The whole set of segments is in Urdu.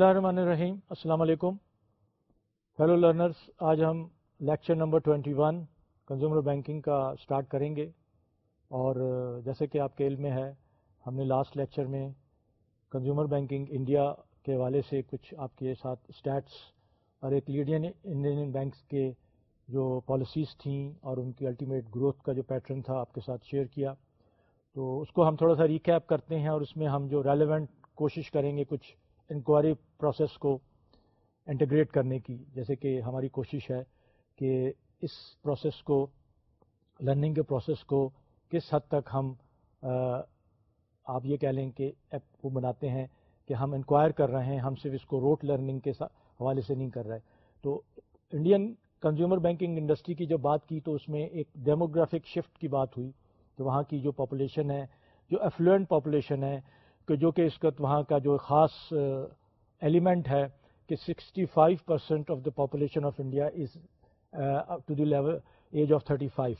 اللہ الرحمن الرحیم السلام علیکم ہیلو لرنرس آج ہم لیکچر نمبر 21 کنزیومر بینکنگ کا سٹارٹ کریں گے. اور جیسے کہ آپ کے علم میں ہے، ہم نے لاسٹ لیکچر میں کنزیومر بینکنگ انڈیا کے حوالے سے کچھ آپ کے ساتھ اسٹیٹس اور ایک لیڈین انڈین بینکس کے جو پالیسیز تھیں اور ان کی الٹیمیٹ گروتھ کا جو پیٹرن تھا، آپ کے ساتھ شیئر کیا. تو اس کو ہم تھوڑا سا ریکیپ کرتے ہیں اور اس میں ہم جو ریلیونٹ کوشش کریں گے، کچھ انکوائری پروسیس کو انٹیگریٹ کرنے کی، جیسے کہ ہماری کوشش ہے کہ اس پروسیس کو، لرننگ کے پروسیس کو کس حد تک ہم آپ یہ کہہ لیں کہ ایپ کو بناتے ہیں کہ ہم انکوائر کر رہے ہیں، ہم صرف اس کو روٹ لرننگ کے حوالے سے نہیں کر رہے۔ تو انڈین کنزیومر بینکنگ انڈسٹری کی جب بات کی تو اس میں ایک ڈیموگرافک شفٹ کی بات ہوئی کہ وہاں کی جو پاپولیشن ہے، جو ایفلوئنٹ پاپولیشن ہے کہ جو کہ اس وقت وہاں کا جو خاص ایلیمنٹ ہے کہ sixty five percent of the population of India is to the level age of thirty five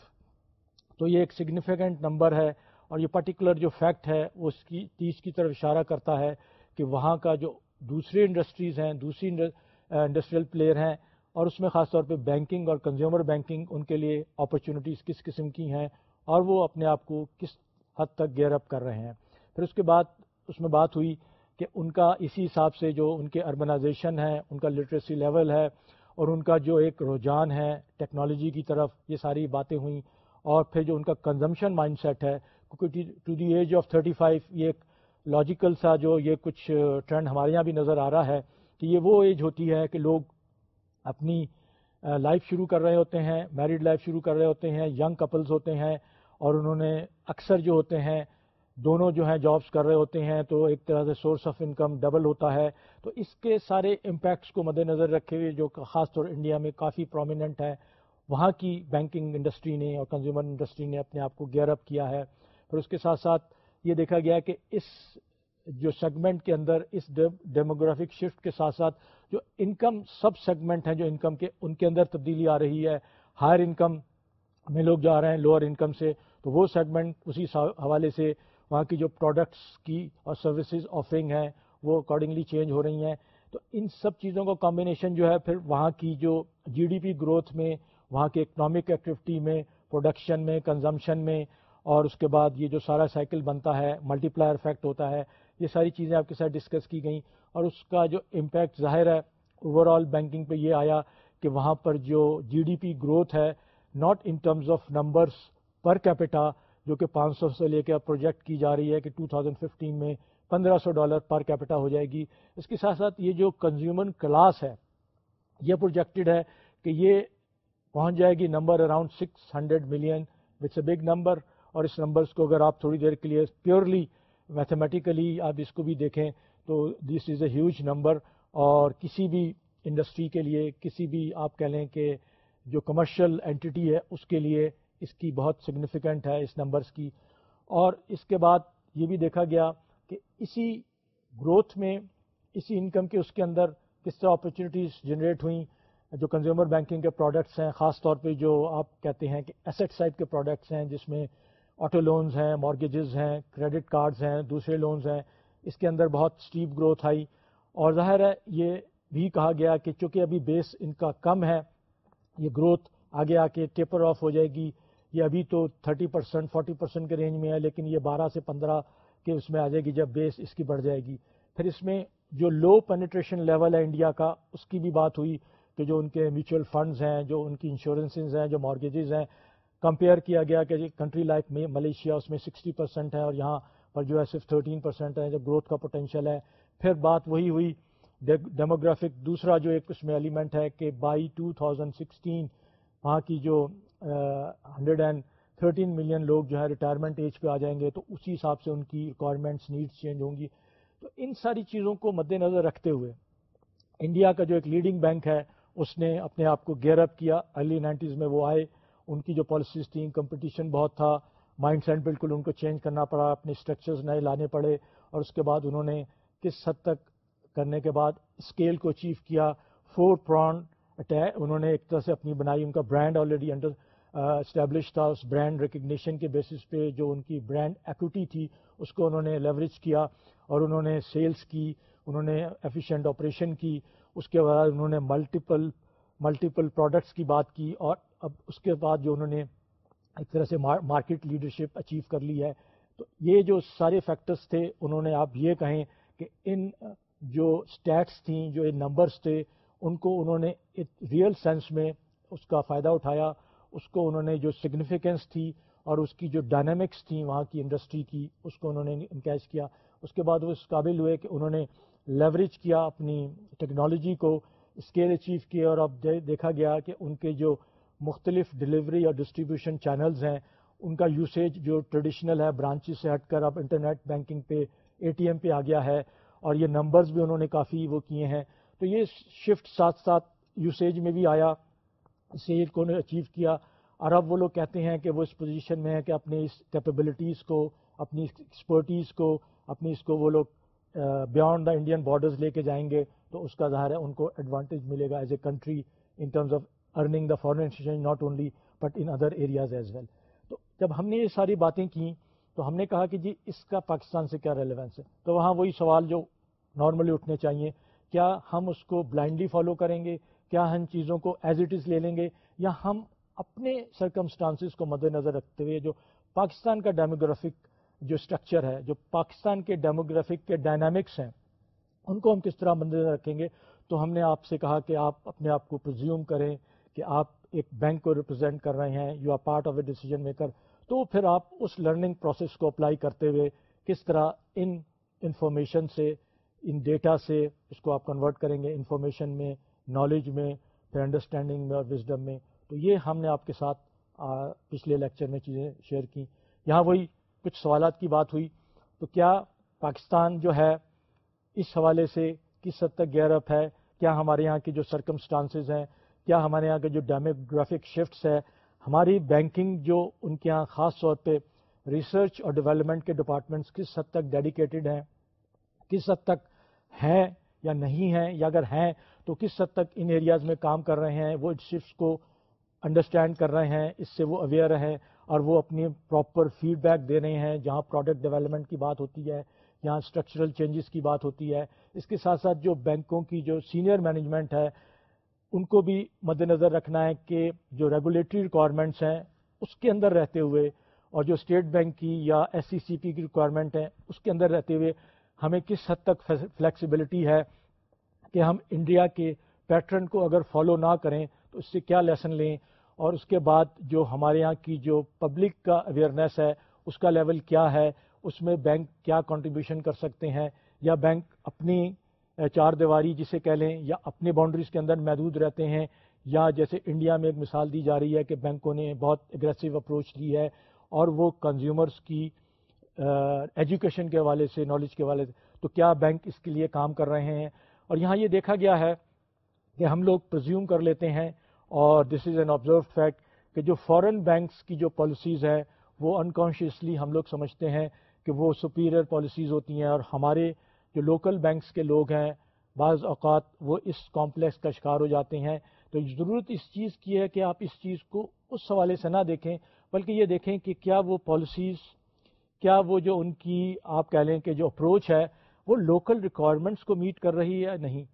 تو یہ ایک سگنیفیکنٹ نمبر ہے اور یہ پرٹیکولر جو فیکٹ ہے وہ اس کی، تیس کی طرف اشارہ کرتا ہے کہ وہاں کا جو دوسری انڈسٹریز ہیں، دوسری انڈسٹریل پلیئر ہیں اور اس میں خاص طور پہ بینکنگ اور کنزیومر بینکنگ ان کے لیے اپرچونیٹیز کس قسم کی ہیں اور وہ اپنے آپ کو کس حد تک گیئر اپ کر رہے ہیں۔ پھر اس کے بعد اس میں بات ہوئی کہ ان کا اسی حساب سے جو ان کے اربنائزیشن ہے ان کا لٹریسی لیول ہے اور ان کا جو ایک رجحان ہے ٹیکنالوجی کی طرف، یہ ساری باتیں ہوئیں اور پھر جو ان کا کنزمپشن مائنڈ سیٹ ہے، کیونکہ to the age of thirty five یہ ایک لاجیکل سا جو یہ کچھ ٹرینڈ ہمارے یہاں بھی نظر آ رہا ہے کہ یہ وہ ایج ہوتی ہے کہ لوگ اپنی لائف شروع کر رہے ہوتے ہیں میرڈ لائف شروع کر رہے ہوتے ہیں ینگ کپلز ہوتے ہیں اور انہوں نے اکثر جو ہوتے ہیں دونوں جو ہیں جابس کر رہے ہوتے ہیں تو ایک طرح سے سورس آف انکم ڈبل ہوتا ہے۔ تو اس کے سارے امپیکٹس کو مد نظر رکھے ہوئے جو خاص طور انڈیا میں کافی پرومیننٹ ہے وہاں کی بینکنگ انڈسٹری نے اور کنزیومر انڈسٹری نے اپنے آپ کو گیئر اپ کیا ہے۔ پھر اس کے ساتھ ساتھ یہ دیکھا گیا کہ اس جو سیگمنٹ کے اندر، اس ڈیموگرافک شفٹ کے ساتھ ساتھ جو انکم سب سیگمنٹ ہیں جو انکم کے، ان کے اندر تبدیلی آ رہی ہے۔ ہائر انکم میں لوگ جا رہے ہیں لوور انکم سے۔ تو وہ سیگمنٹ اسی حوالے سے وہاں کی جو پروڈکٹس کی اور سروسز آفرنگ ہیں، وہ اکارڈنگلی چینج ہو رہی ہیں۔ تو ان سب چیزوں کا کمبینیشن جو ہے، پھر وہاں کی جو جی ڈی پی گروتھ میں، وہاں کی اکنامک ایکٹیویٹی میں پروڈکشن میں کنزمپشن میں، اور اس کے بعد یہ جو سارا سائیکل بنتا ہے ملٹی پلائر افیکٹ ہوتا ہے، یہ ساری چیزیں آپ کے ساتھ ڈسکس کی گئیں۔ اور اس کا جو امپیکٹ ظاہر ہے اوور آل بینکنگ پہ یہ آیا کہ وہاں پر جو جی ڈی پی گروتھ ہے not in terms of numbers per capita جو کہ پانچ سو سے لے کے اب پروجیکٹ کی جا رہی ہے کہ ٹو تھاؤزینڈ ففٹین میں پندرہ سو ڈالر پر کیپیٹا ہو جائے گی۔ اس کے ساتھ ساتھ یہ جو کنزیومر کلاس ہے، یہ پروجیکٹڈ ہے کہ یہ پہنچ جائے گی number around six hundred million what's a big number اور اس نمبرس کو اگر آپ تھوڑی دیر کے لیے پیورلی میتھمیٹیکلی آپ اس کو بھی دیکھیں تو دس از اے ہیوج نمبر اور کسی بھی انڈسٹری کے لیے، کسی بھی آپ کہہ لیں کہ جو کمرشل اینٹی ہے، اس کے لیے اس کی بہت سگنیفیکنٹ ہے، اس نمبرس کی۔ اور اس کے بعد یہ بھی دیکھا گیا کہ اسی گروتھ میں، اسی انکم کے اس کے اندر کس طرح اپرچونیٹیز جنریٹ ہوئیں۔ جو کنزیومر بینکنگ کے پروڈکٹس ہیں، خاص طور پہ جو آپ کہتے ہیں کہ ایسٹ سائڈ کے پروڈکٹس ہیں، جس میں آٹو لونز ہیں مارگیجز ہیں کریڈٹ کارڈز ہیں، دوسرے لونز ہیں، اس کے اندر بہت اسٹیپ گروتھ آئی۔ اور ظاہر ہے، یہ بھی کہا گیا کہ چونکہ ابھی بیس ان کا کم ہے، یہ گروتھ آگے آ کے ٹیپر آف ہو جائے گی۔ یہ ابھی تو تھرٹی پرسینٹ فورٹی پرسینٹ کے رینج میں ہے، لیکن یہ بارہ سے پندرہ کے اس میں آ جائے گی جب بیس اس کی بڑھ جائے گی۔ پھر اس میں جو لو پینیٹریشن لیول ہے انڈیا کا، اس کی بھی بات ہوئی کہ جو ان کے میوچل فنڈز ہیں، جو ان کی انشورنسز ہیں، جو مارگیجز ہیں کمپیئر کیا گیا کہ کنٹری لائک میں ملیشیا اس میں سکسٹی پرسینٹ ہے اور یہاں پر جو ہے صرف تھرٹین پرسینٹ ہے جو گروتھ کا پوٹینشیل ہے۔ پھر بات وہی ہوئی ڈیموگرافک دوسرا جو ایک اس میں ایلیمنٹ ہے کہ بائی ٹو تھاؤزینڈ سکسٹین وہاں کی جو ہنڈریڈ اینڈ تھرٹین ملین لوگ جو ہے ریٹائرمنٹ ایج پہ آ جائیں گے تو اسی حساب سے ان کی ریکوائرمنٹس نیڈس چینج ہوں گی۔ تو ان ساری چیزوں کو مد نظر رکھتے ہوئے انڈیا کا جو ایک لیڈنگ بینک ہے، اس نے اپنے آپ کو گیئر اپ کیا۔ ارلی نائنٹیز میں وہ آئے۔ ان کی جو پالیسیز تھیں کمپٹیشن بہت تھا۔ مائنڈ سیٹ بالکل ان کو چینج کرنا پڑا۔ اپنے اسٹرکچرز نئے لانے پڑے۔ اور اس کے بعد انہوں نے کس حد تک کرنے کے بعد اسکیل کو اچیو کیا۔ فور پران اٹیک انہوں نے ایک طرح سے اپنی بنائی، ان کا برانڈ آلریڈی انڈر اسٹیبلش تھا اس برانڈ ریکگنیشن کے بیسس پہ جو ان کی برانڈ ایکوٹی تھی، اس کو انہوں نے لیوریج کیا اور انہوں نے سیلز کی، انہوں نے ایفیشینٹ آپریشن کی، اس کے بعد انہوں نے ملٹیپل ملٹیپل پروڈکٹس کی بات کی اور اب اس کے بعد جو انہوں نے ایک طرح سے مارکیٹ لیڈرشپ اچیو کر لی ہے۔ تو یہ جو سارے فیکٹرز تھے، انہوں نے آپ یہ کہیں کہ ان، جو اسٹیٹس تھیں، جو ان نمبرس تھے، ان کو انہوں نے ریئل سینس میں اس کا فائدہ اٹھایا۔ اس کو انہوں نے جو سگنیفیکینس تھی اور اس کی جو ڈائنامکس تھیں وہاں کی انڈسٹری کی، اس کو انہوں نے انکیش کیا۔ اس کے بعد وہ اس قابل ہوئے کہ انہوں نے لیوریج کیا اپنی ٹیکنالوجی کو اسکیل اچیو کیا اور اب دیکھا گیا کہ ان کے جو مختلف ڈلیوری اور ڈسٹریبیوشن چینلز ہیں، ان کا یوسیج جو ٹریڈیشنل ہے برانچز سے ہٹ کر اب انٹرنیٹ بینکنگ پہ اے ٹی ایم پہ آ گیا ہے اور یہ نمبرز بھی انہوں نے کافی وہ کیے ہیں۔ تو یہ شفٹ ساتھ ساتھ یوسیج میں بھی آیا۔ سیل کو نے اچیو کیا۔ اور اب وہ لوگ کہتے ہیں کہ وہ اس پوزیشن میں ہے کہ اپنی اس کیپیبلٹیز کو، اپنی ایکسپرٹیز کو، اپنی اس کو وہ لوگ بیانڈ دا انڈین بارڈرز لے کے جائیں گے۔ تو اس کا ظاہر ہے ان کو ایڈوانٹیج ملے گا as a country in terms of earning the foreign exchange not only but in other areas as well تو جب ہم نے یہ ساری باتیں کیں تو ہم نے کہا کہ جی اس کا پاکستان سے کیا ریلیونس ہے؟ تو وہاں وہی سوال جو نارملی اٹھنے چاہیے، کیا ہم اس کو بلائنڈلی فالو کریں گے؟ کیا ہم چیزوں کو ایز اٹ از لے لیں گے یا ہم اپنے سرکمسٹانسز کو مد نظر رکھتے ہوئے جو پاکستان کا ڈیموگرافک جو اسٹرکچر ہے، جو پاکستان کے ڈیموگرافک کے ڈائنامکس ہیں، ان کو ہم کس طرح مد نظر رکھیں گے؟ تو ہم نے آپ سے کہا کہ آپ اپنے آپ کو پرزیوم کریں کہ آپ ایک بینک کو ریپرزینٹ کر رہے ہیں you are part of a decision maker تو پھر آپ اس لرننگ پروسیس کو اپلائی کرتے ہوئے کس طرح ان انفارمیشن سے ان ڈیٹا سے اس کو آپ کنورٹ کریں گے انفارمیشن میں نالج میں، پھر انڈرسٹینڈنگ میں اور وزڈم میں۔ تو یہ ہم نے آپ کے ساتھ پچھلے لیکچر میں چیزیں شیئر کی یہاں وہی کچھ سوالات کی بات ہوئی۔ تو کیا پاکستان جو ہے، اس حوالے سے کس حد تک گیئر اپ ہے؟ کیا ہمارے یہاں کی جو سرکمسٹانسز ہیں؟ کیا ہمارے یہاں کے جو ڈیموگرافک شفٹس ہے ہماری بینکنگ جو ان کے یہاں خاص طور پہ ریسرچ اور ڈیولپمنٹ کے ڈپارٹمنٹس کس حد تک ڈیڈیکیٹڈ ہیں؟ کس حد تک ہیں یا نہیں ہیں؟ یا اگر ہیں تو کس حد تک ان ایریاز میں کام کر رہے ہیں؟ وہ شفٹس کو انڈرسٹینڈ کر رہے ہیں، اس سے وہ اویئر ہیں اور وہ اپنی پراپر فیڈ بیک دے رہے ہیں۔ جہاں پروڈکٹ ڈیولپمنٹ کی بات ہوتی ہے جہاں اسٹرکچرل چینجز کی بات ہوتی ہے۔ اس کے ساتھ ساتھ جو بینکوں کی جو سینئر مینجمنٹ ہے، ان کو بھی مد نظر رکھنا ہے کہ جو ریگولیٹری ریکوائرمنٹس ہیں، اس کے اندر رہتے ہوئے اور جو اسٹیٹ بینک کی یا ایس سی سی پی کی ریکوائرمنٹ ہیں، اس کے اندر رہتے ہوئے ہمیں کس حد تک فلیکسیبلٹی ہے کہ ہم انڈیا کے پیٹرن کو اگر فالو نہ کریں تو اس سے کیا لیسن لیں اور اس کے بعد جو ہمارے یہاں کی جو پبلک کا اویئرنیس ہے، اس کا لیول کیا ہے؟ اس میں بینک کیا کنٹریبیوشن کر سکتے ہیں؟ یا بینک اپنی چار دیواری جسے کہہ لیں، یا اپنی باؤنڈریز کے اندر محدود رہتے ہیں؟ یا جیسے انڈیا میں ایک مثال دی جا رہی ہے کہ بینکوں نے بہت اگریسو اپروچ لی ہے اور وہ کنزیومرز کی ایجوکیشن کے حوالے سے نالج کے حوالے سے، تو کیا بینک اس کے لیے کام کر رہے ہیں؟ اور یہاں یہ دیکھا گیا ہے کہ ہم لوگ پرزیوم کر لیتے ہیں اور this is an observed fact کہ جو فورن بینکس کی جو پالیسیز ہیں وہ انکانشیسلی ہم لوگ سمجھتے ہیں کہ وہ سپیریئر پالیسیز ہوتی ہیں اور ہمارے جو لوکل بینکس کے لوگ ہیں بعض اوقات وہ اس کمپلیکس کا شکار ہو جاتے ہیں تو ضرورت اس چیز کی ہے کہ آپ اس چیز کو اس حوالے سے نہ دیکھیں بلکہ یہ دیکھیں کہ کیا وہ پالیسیز کیا وہ جو ان کی آپ کہہ لیں کہ جو اپروچ ہے وہ لوکل ریکوائرمنٹس کو میٹ کر رہی ہے نہیں۔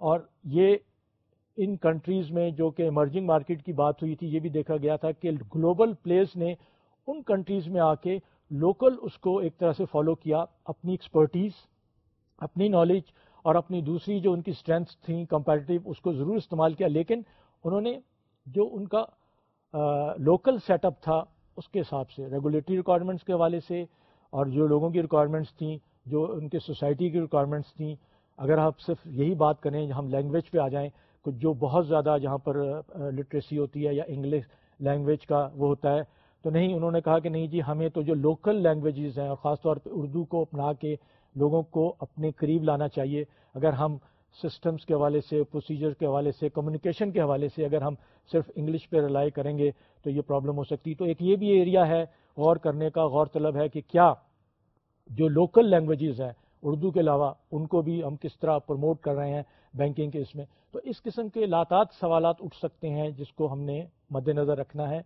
اور یہ ان کنٹریز میں جو کہ ایمرجنگ مارکیٹ کی بات ہوئی تھی، یہ بھی دیکھا گیا تھا کہ گلوبل پلیس نے ان کنٹریز میں آ کے لوکل اس کو ایک طرح سے فالو کیا، اپنی ایکسپرٹیز اپنی نالج اور اپنی دوسری جو ان کی اسٹرینتھس تھیں کمپیٹیو اس کو ضرور استعمال کیا۔ لیکن انہوں نے جو ان کا لوکل سیٹ اپ تھا، اس کے حساب سے ریگولیٹری ریکوائرمنٹس کے حوالے سے اور جو لوگوں کی ریکوائرمنٹس تھیں جو ان کے سوسائٹی کی ریکوائرمنٹس تھیں، اگر آپ صرف یہی بات کریں، ہم لینگویج پہ آ جائیں جو بہت زیادہ جہاں پر لٹریسی ہوتی ہے یا انگلش لینگویج کا وہ ہوتا ہے، تو نہیں، انہوں نے کہا کہ نہیں جی ہمیں تو جو لوکل لینگویجز ہیں، اور خاص طور پہ اردو کو اپنا کے لوگوں کو اپنے قریب لانا چاہیے۔ اگر ہم سسٹمز کے حوالے سے پروسیجر کے حوالے سے کمیونیکیشن کے حوالے سے اگر ہم صرف انگلش پہ رلائی کریں گے، تو یہ پرابلم ہو سکتی۔ تو ایک یہ بھی ایریا ہے غور کرنے کا، غور طلب ہے کہ کیا جو لوکل لینگویجز ہیں، اردو کے علاوہ ان کو بھی ہم کس طرح پروموٹ کر رہے ہیں بینکنگ کے اس میں۔ تو اس قسم کے لاتعت سوالات اٹھ سکتے ہیں جس کو ہم نے مد نظر رکھنا ہے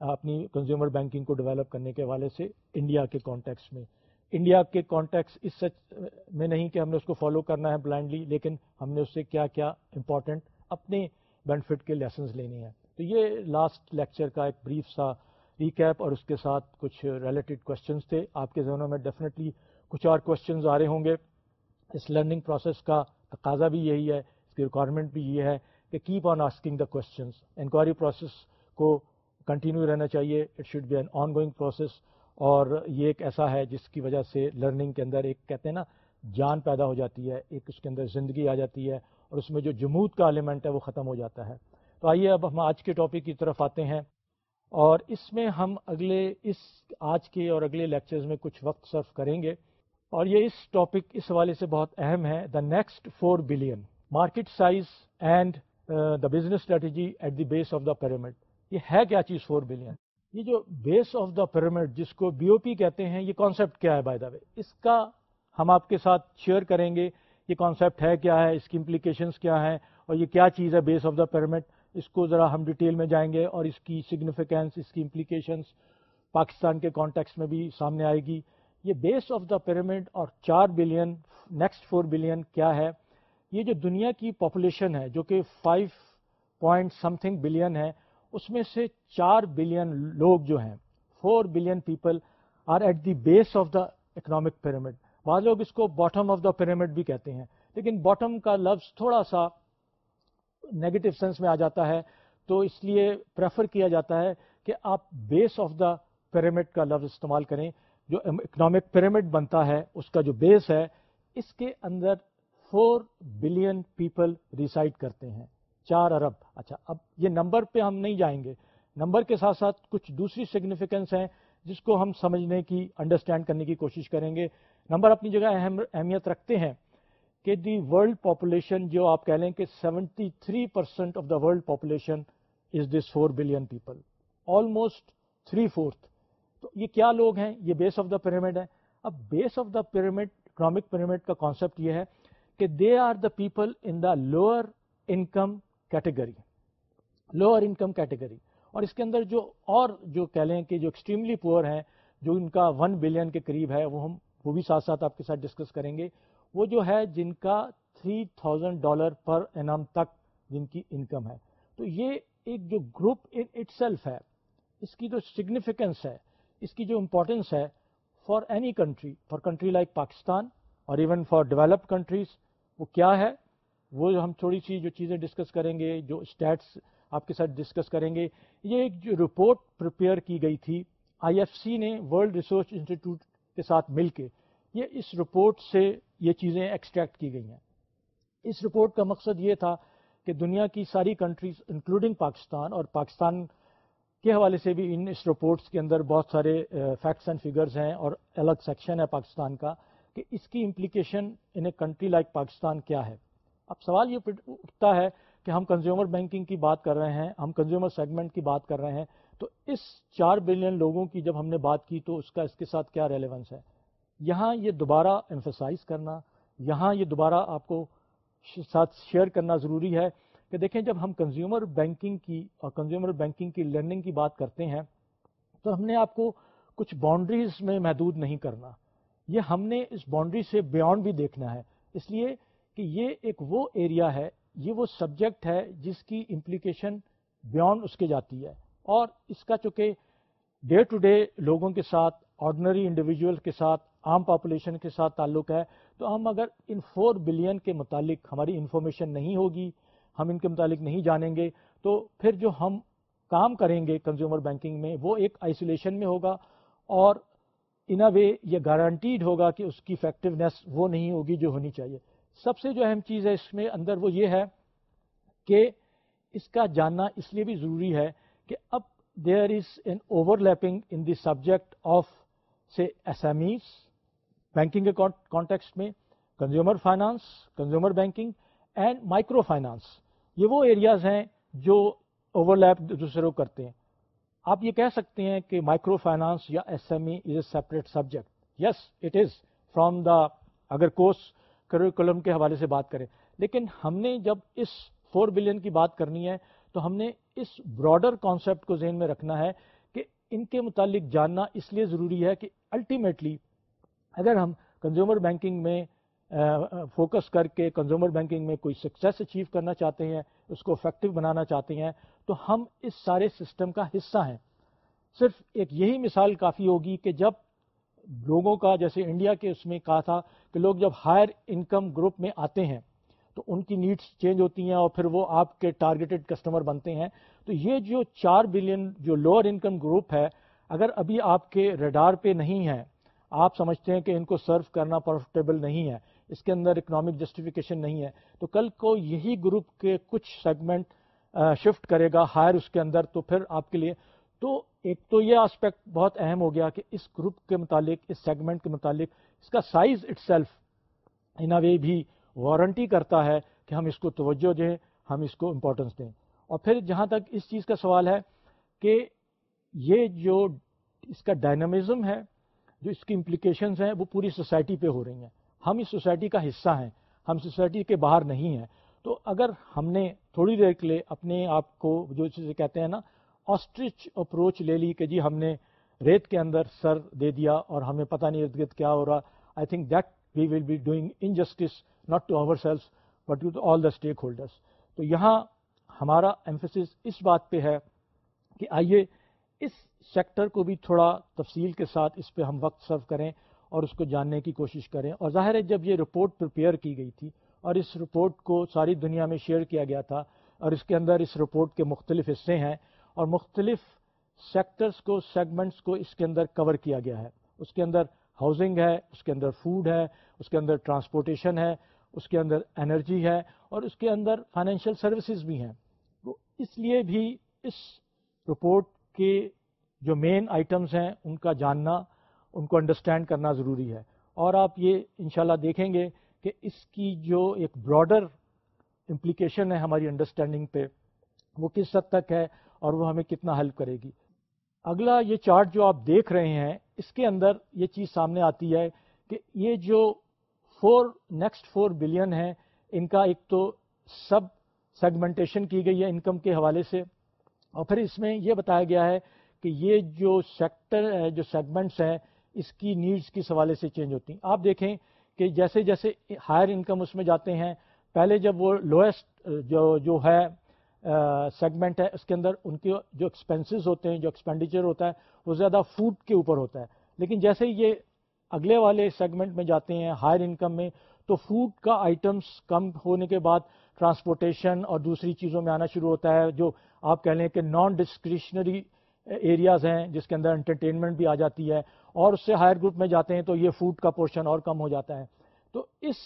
اپنی کنزیومر بینکنگ کو ڈیولپ کرنے کے حوالے سے انڈیا کے کانٹیکس میں۔ انڈیا کے کانٹیکس اس سچ میں نہیں کہ ہم نے اس کو فالو کرنا ہے بلائنڈلی لیکن ہم نے اس سے کیا کیا امپورٹنٹ اپنے بینیفٹ کے لیسنز لینے ہیں۔ تو یہ لاسٹ لیکچر کا ایک بریف سا ریکیپ اور اس کے ساتھ کچھ ریلیٹڈ کوشچنس تھے۔ آپ کے ذہنوں میں ڈیفینیٹلی کچھ اور کوشچنز آ رہے ہوں گے۔ اس لرننگ پروسیس کا تقاضا بھی یہی ہے، اس کی ریکوائرمنٹ بھی یہ ہے کہ keep on asking the questions inquiry process کو کنٹینیو رہنا چاہیے۔ It should be an ongoing process اور یہ ایک ایسا ہے جس کی وجہ سے لرننگ کے اندر ایک کہتے ہیں نا، جان پیدا ہو جاتی ہے، ایک اس کے اندر زندگی آ جاتی ہے اور اس میں جو جمود کا ایلیمنٹ ہے وہ ختم ہو جاتا ہے۔ تو آئیے اب ہم آج کے ٹاپک کی طرف آتے ہیں۔ اور اس میں ہم اگلے اس آج کے اور اگلے لیکچرز میں کچھ وقت صرف کریں گے اور یہ اس ٹاپک اس حوالے سے بہت اہم ہے the next four billion market size and the business strategy at the base of the pyramid یہ ہے کیا چیز فور بلین یہ جو بیس آف دا پیرامڈ جس کو بی او پی کہتے ہیں، یہ کانسیپٹ کیا ہے بائی دا وے اس کا ہم آپ کے ساتھ شیئر کریں گے، یہ کانسیپٹ ہے کیا ہے، اس کی امپلیکیشنس کیا ہیں، اور یہ کیا چیز ہے بیس آف دا پیرامڈ اس کو ذرا ہم ڈیٹیل میں جائیں گے اور اس کی سگنیفیکینس اس کی امپلیکیشنس پاکستان کے کانٹیکس میں بھی سامنے آئے گی۔ یہ بیس آف دا پیرامڈ اور چار بلین نیکسٹ فور بلین کیا ہے؟ یہ جو دنیا کی پاپولیشن ہے، جو کہ five point something billion ہے، اس میں سے چار بلین لوگ جو ہیں four billion people are at the base of the economic pyramid بعض لوگ اس کو باٹم آف دا پیرامڈ بھی کہتے ہیں، لیکن باٹم کا لفظ تھوڑا سا نیگیٹو سینس میں آ جاتا ہے، تو اس لیے پریفر کیا جاتا ہے کہ آپ بیس آف دا پیرامڈ کا لفظ استعمال کریں۔ جو اکنامک پیرامڈ بنتا ہے، اس کا جو بیس ہے، اس کے اندر فور بلین پیپل ریسائڈ کرتے ہیں۔ چار ارب۔ اچھا اب یہ نمبر پہ ہم نہیں جائیں گے۔ نمبر کے ساتھ ساتھ کچھ دوسری سگنیفیکینس ہیں، جس کو ہم سمجھنے کی انڈرسٹینڈ کرنے کی کوشش کریں گے۔ نمبر اپنی جگہ اہم اہمیت رکھتے ہیں۔ کہ دی ورلڈ پاپولیشن جو آپ کہہ لیں کہ seventy three percent of the world population is this four billion people almost three fourth تو یہ کیا لوگ ہیں؟ یہ بیس آف دا پیرامڈ ہے اب base of the pyramid economic pyramid کا کانسیپٹ یہ ہے کہ they are the people in the lower income category lower income category اور اس کے اندر جو اور جو کہہ لیں کہ جو ایکسٹریملی پور ہیں، جو ان کا ون بلین کے قریب ہے، وہ ہم وہ بھی ساتھ ساتھ آپ کے ساتھ ڈسکس کریں گے۔ وہ جو ہے جن کا تھری تھاؤزینڈ ڈالر پر انعام تک جن کی انکم ہے۔ تو یہ ایک جو گروپ ان اٹ سیلف ہے، اس کی جو سگنیفیکینس ہے، اس کی جو امپورٹنس ہے for any country for country like Pakistan اور ایون فار ڈیولپڈ کنٹریز وہ کیا ہے؟ وہ ہم تھوڑی سی جو چیزیں ڈسکس کریں گے، جو اسٹیٹس آپ کے ساتھ ڈسکس کریں گے، یہ ایک جو رپورٹ پریپیئر کی گئی تھی۔ آئی ایف سی نے ورلڈ ریسرچ انسٹیٹیوٹ کے ساتھ مل کے یہ اس رپورٹ سے یہ چیزیں ایکسٹریکٹ کی گئی ہیں۔ اس رپورٹ کا مقصد یہ تھا کہ دنیا کی ساری کنٹریز انکلوڈنگ پاکستان اور پاکستان کے حوالے سے بھی ان اس رپورٹس کے اندر بہت سارے فیکٹس اینڈ فگرز ہیں اور الگ سیکشن ہے پاکستان کا کہ اس کی implication in a country like Pakistan کیا ہے۔ اب سوال یہ اٹھتا ہے کہ ہم کنزیومر بینکنگ کی بات کر رہے ہیں، ہم کنزیومر سیگمنٹ کی بات کر رہے ہیں، تو اس چار بلین لوگوں کی جب ہم نے بات کی تو اس کا، اس کے ساتھ کیا ریلیونس ہے؟ یہاں یہ دوبارہ ایمفسائز کرنا، یہاں یہ دوبارہ آپ کو ساتھ شیئر کرنا ضروری ہے کہ دیکھیں جب ہم کنزیومر بینکنگ کی اور کنزیومر بینکنگ کی لرننگ کی بات کرتے ہیں، تو ہم نے آپ کو کچھ باؤنڈریز میں محدود نہیں کرنا۔ یہ ہم نے اس باؤنڈری سے بیانڈ بھی دیکھنا ہے۔ اس لیے کہ یہ ایک وہ ایریا ہے، یہ وہ سبجیکٹ ہے جس کی امپلیکیشن بیونڈ اس کے جاتی ہے۔ اور اس کا چونکہ ڈے ٹو ڈے لوگوں کے ساتھ آرڈنری انڈیویجول کے ساتھ عام پاپولیشن کے ساتھ تعلق ہے، تو ہم اگر ان فور بلین کے متعلق ہماری انفارمیشن نہیں ہوگی، ہم ان کے متعلق نہیں جانیں گے، تو پھر جو ہم کام کریں گے کنزیومر بینکنگ میں، وہ ایک آئسولیشن میں ہوگا اور ان اے وے یہ گارنٹیڈ ہوگا کہ اس کی افیکٹونیس وہ نہیں ہوگی جو ہونی چاہیے۔ سب سے جو اہم چیز ہے اس میں اندر وہ یہ ہے کہ اس کا جاننا اس لیے بھی ضروری ہے کہ اب there is an overlapping in the subject of سے ایس ایم ایز بینکنگ کے کانٹیکسٹ میں consumer finance consumer banking and micro finance یہ وہ ایریاز ہیں جو اوور لیپ دوسرے کرتے ہیں۔ آپ یہ کہہ سکتے ہیں کہ مائکرو فائنانس یا S M E is a separate subject yes it is from the اگر کورس کریکولم کے حوالے سے بات کریں۔ لیکن ہم نے جب اس فور بلین کی بات کرنی ہے تو ہم نے اس براڈر کانسیپٹ کو ذہن میں رکھنا ہے کہ ان کے متعلق جاننا اس لیے ضروری ہے کہ الٹیمیٹلی اگر ہم کنزیومر بینکنگ میں فوکس کر کے کنزیومر بینکنگ میں کوئی سکسیس اچیو کرنا چاہتے ہیں، اس کو افیکٹو بنانا چاہتے ہیں، تو ہم اس سارے سسٹم کا حصہ ہیں۔ صرف ایک یہی مثال کافی ہوگی کہ جب لوگوں کا، جیسے انڈیا کے اس میں کہا تھا کہ لوگ جب ہائر انکم گروپ میں آتے ہیں، تو ان کی نیڈس چینج ہوتی ہیں اور پھر وہ آپ کے ٹارگیٹڈ کسٹمر بنتے ہیں۔ تو یہ جو چار بلین، جو لوور انکم گروپ ہے، اگر ابھی آپ کے ریڈار پہ نہیں ہے آپ سمجھتے ہیں کہ ان کو سرو کرنا پروفیٹیبل نہیں ہے، اس کے اندر اکنامک جسٹیفیکیشن نہیں ہے۔ تو کل کو یہی گروپ کے کچھ سیگمنٹ شفٹ کرے گا ہائر اس کے اندر، تو پھر آپ کے لیے۔ تو ایک تو یہ آسپیکٹ بہت اہم ہو گیا کہ اس گروپ کے متعلق، اس سیگمنٹ کے متعلق، اس کا size itself in way بھی وارنٹی کرتا ہے کہ ہم اس کو توجہ دیں، ہم اس کو امپورٹنس دیں۔ اور پھر جہاں تک اس چیز کا سوال ہے کہ یہ جو اس کا ڈائنامزم ہے جو اس کی امپلیکیشنز ہیں وہ پوری سوسائٹی پہ ہو رہی ہیں۔ ہم اس سوسائٹی کا حصہ ہیں، ہم سوسائٹی کے باہر نہیں ہیں۔ تو اگر ہم نے تھوڑی دیر کے لیے اپنے آپ کو جو چیزیں کہتے ہیں نا آسٹرچ اپروچ لے لی کہ جی ہم نے ریت کے اندر سر دے دیا اور ہمیں پتہ نہیں ارد گرد کیا ہو رہا۔ I think that we will be doing injustice not to ourselves but to all the stakeholders تو یہاں ہمارا ایمفسس اس بات پہ ہے کہ آئیے اس سیکٹر کو بھی تھوڑا تفصیل کے ساتھ اس پہ ہم وقت سرو کریں اور اس کو جاننے کی کوشش کریں۔ اور ظاہر ہے جب یہ رپورٹ پریپیئر کی گئی تھی اور اس رپورٹ کو ساری دنیا میں شیئر کیا گیا تھا اور اس کے اندر اس رپورٹ کے مختلف حصے ہیں اور مختلف سیکٹرز کو، سیگمنٹس کو اس کے اندر کور کیا گیا ہے۔ اس کے اندر ہاؤسنگ ہے، اس کے اندر فوڈ ہے، اس کے اندر ٹرانسپورٹیشن ہے، اس کے اندر انرجی ہے اور اس کے اندر فائنینشیل سروسز بھی ہیں۔ تو اس لیے بھی اس رپورٹ کے جو مین آئٹمز ہیں ان کا جاننا، ان کو انڈرسٹینڈ کرنا ضروری ہے۔ اور آپ یہ انشاءاللہ دیکھیں گے کہ اس کی جو ایک براڈر امپلیکیشن ہے ہماری انڈرسٹینڈنگ پہ، وہ کس حد تک ہے اور وہ ہمیں کتنا ہیلپ کرے گی۔ اگلا یہ چارٹ جو آپ دیکھ رہے ہیں، اس کے اندر یہ چیز سامنے آتی ہے کہ یہ جو فور نیکسٹ فور بلین ہیں، ان کا ایک تو سب سیگمنٹیشن کی گئی ہے انکم کے حوالے سے۔ اور پھر اس میں یہ بتایا گیا ہے کہ یہ جو سیکٹر جو سیگمنٹس ہیں، اس کی نیڈز کس حوالے سے چینج ہوتی ہیں۔ آپ دیکھیں کہ جیسے جیسے ہائر انکم اس میں جاتے ہیں، پہلے جب وہ لوئسٹ جو جو ہے سیگمنٹ ہے، اس کے اندر ان کے جو ایکسپینسز ہوتے ہیں، جو ایکسپینڈیچر ہوتا ہے، وہ زیادہ فوڈ کے اوپر ہوتا ہے۔ لیکن جیسے یہ اگلے والے سیگمنٹ میں جاتے ہیں ہائر انکم میں، تو فوڈ کا آئٹمس کم ہونے کے بعد ٹرانسپورٹیشن اور دوسری چیزوں میں آنا شروع ہوتا ہے، جو آپ کہہ لیں کہ نان ڈسکریشنری ایریاز ہیں جس کے اندر انٹرٹینمنٹ بھی آ جاتی ہے اور اس سے ہائر گروپ میں جاتے ہیں تو یہ فوڈ کا پورشن اور کم ہو جاتا ہے۔ تو اس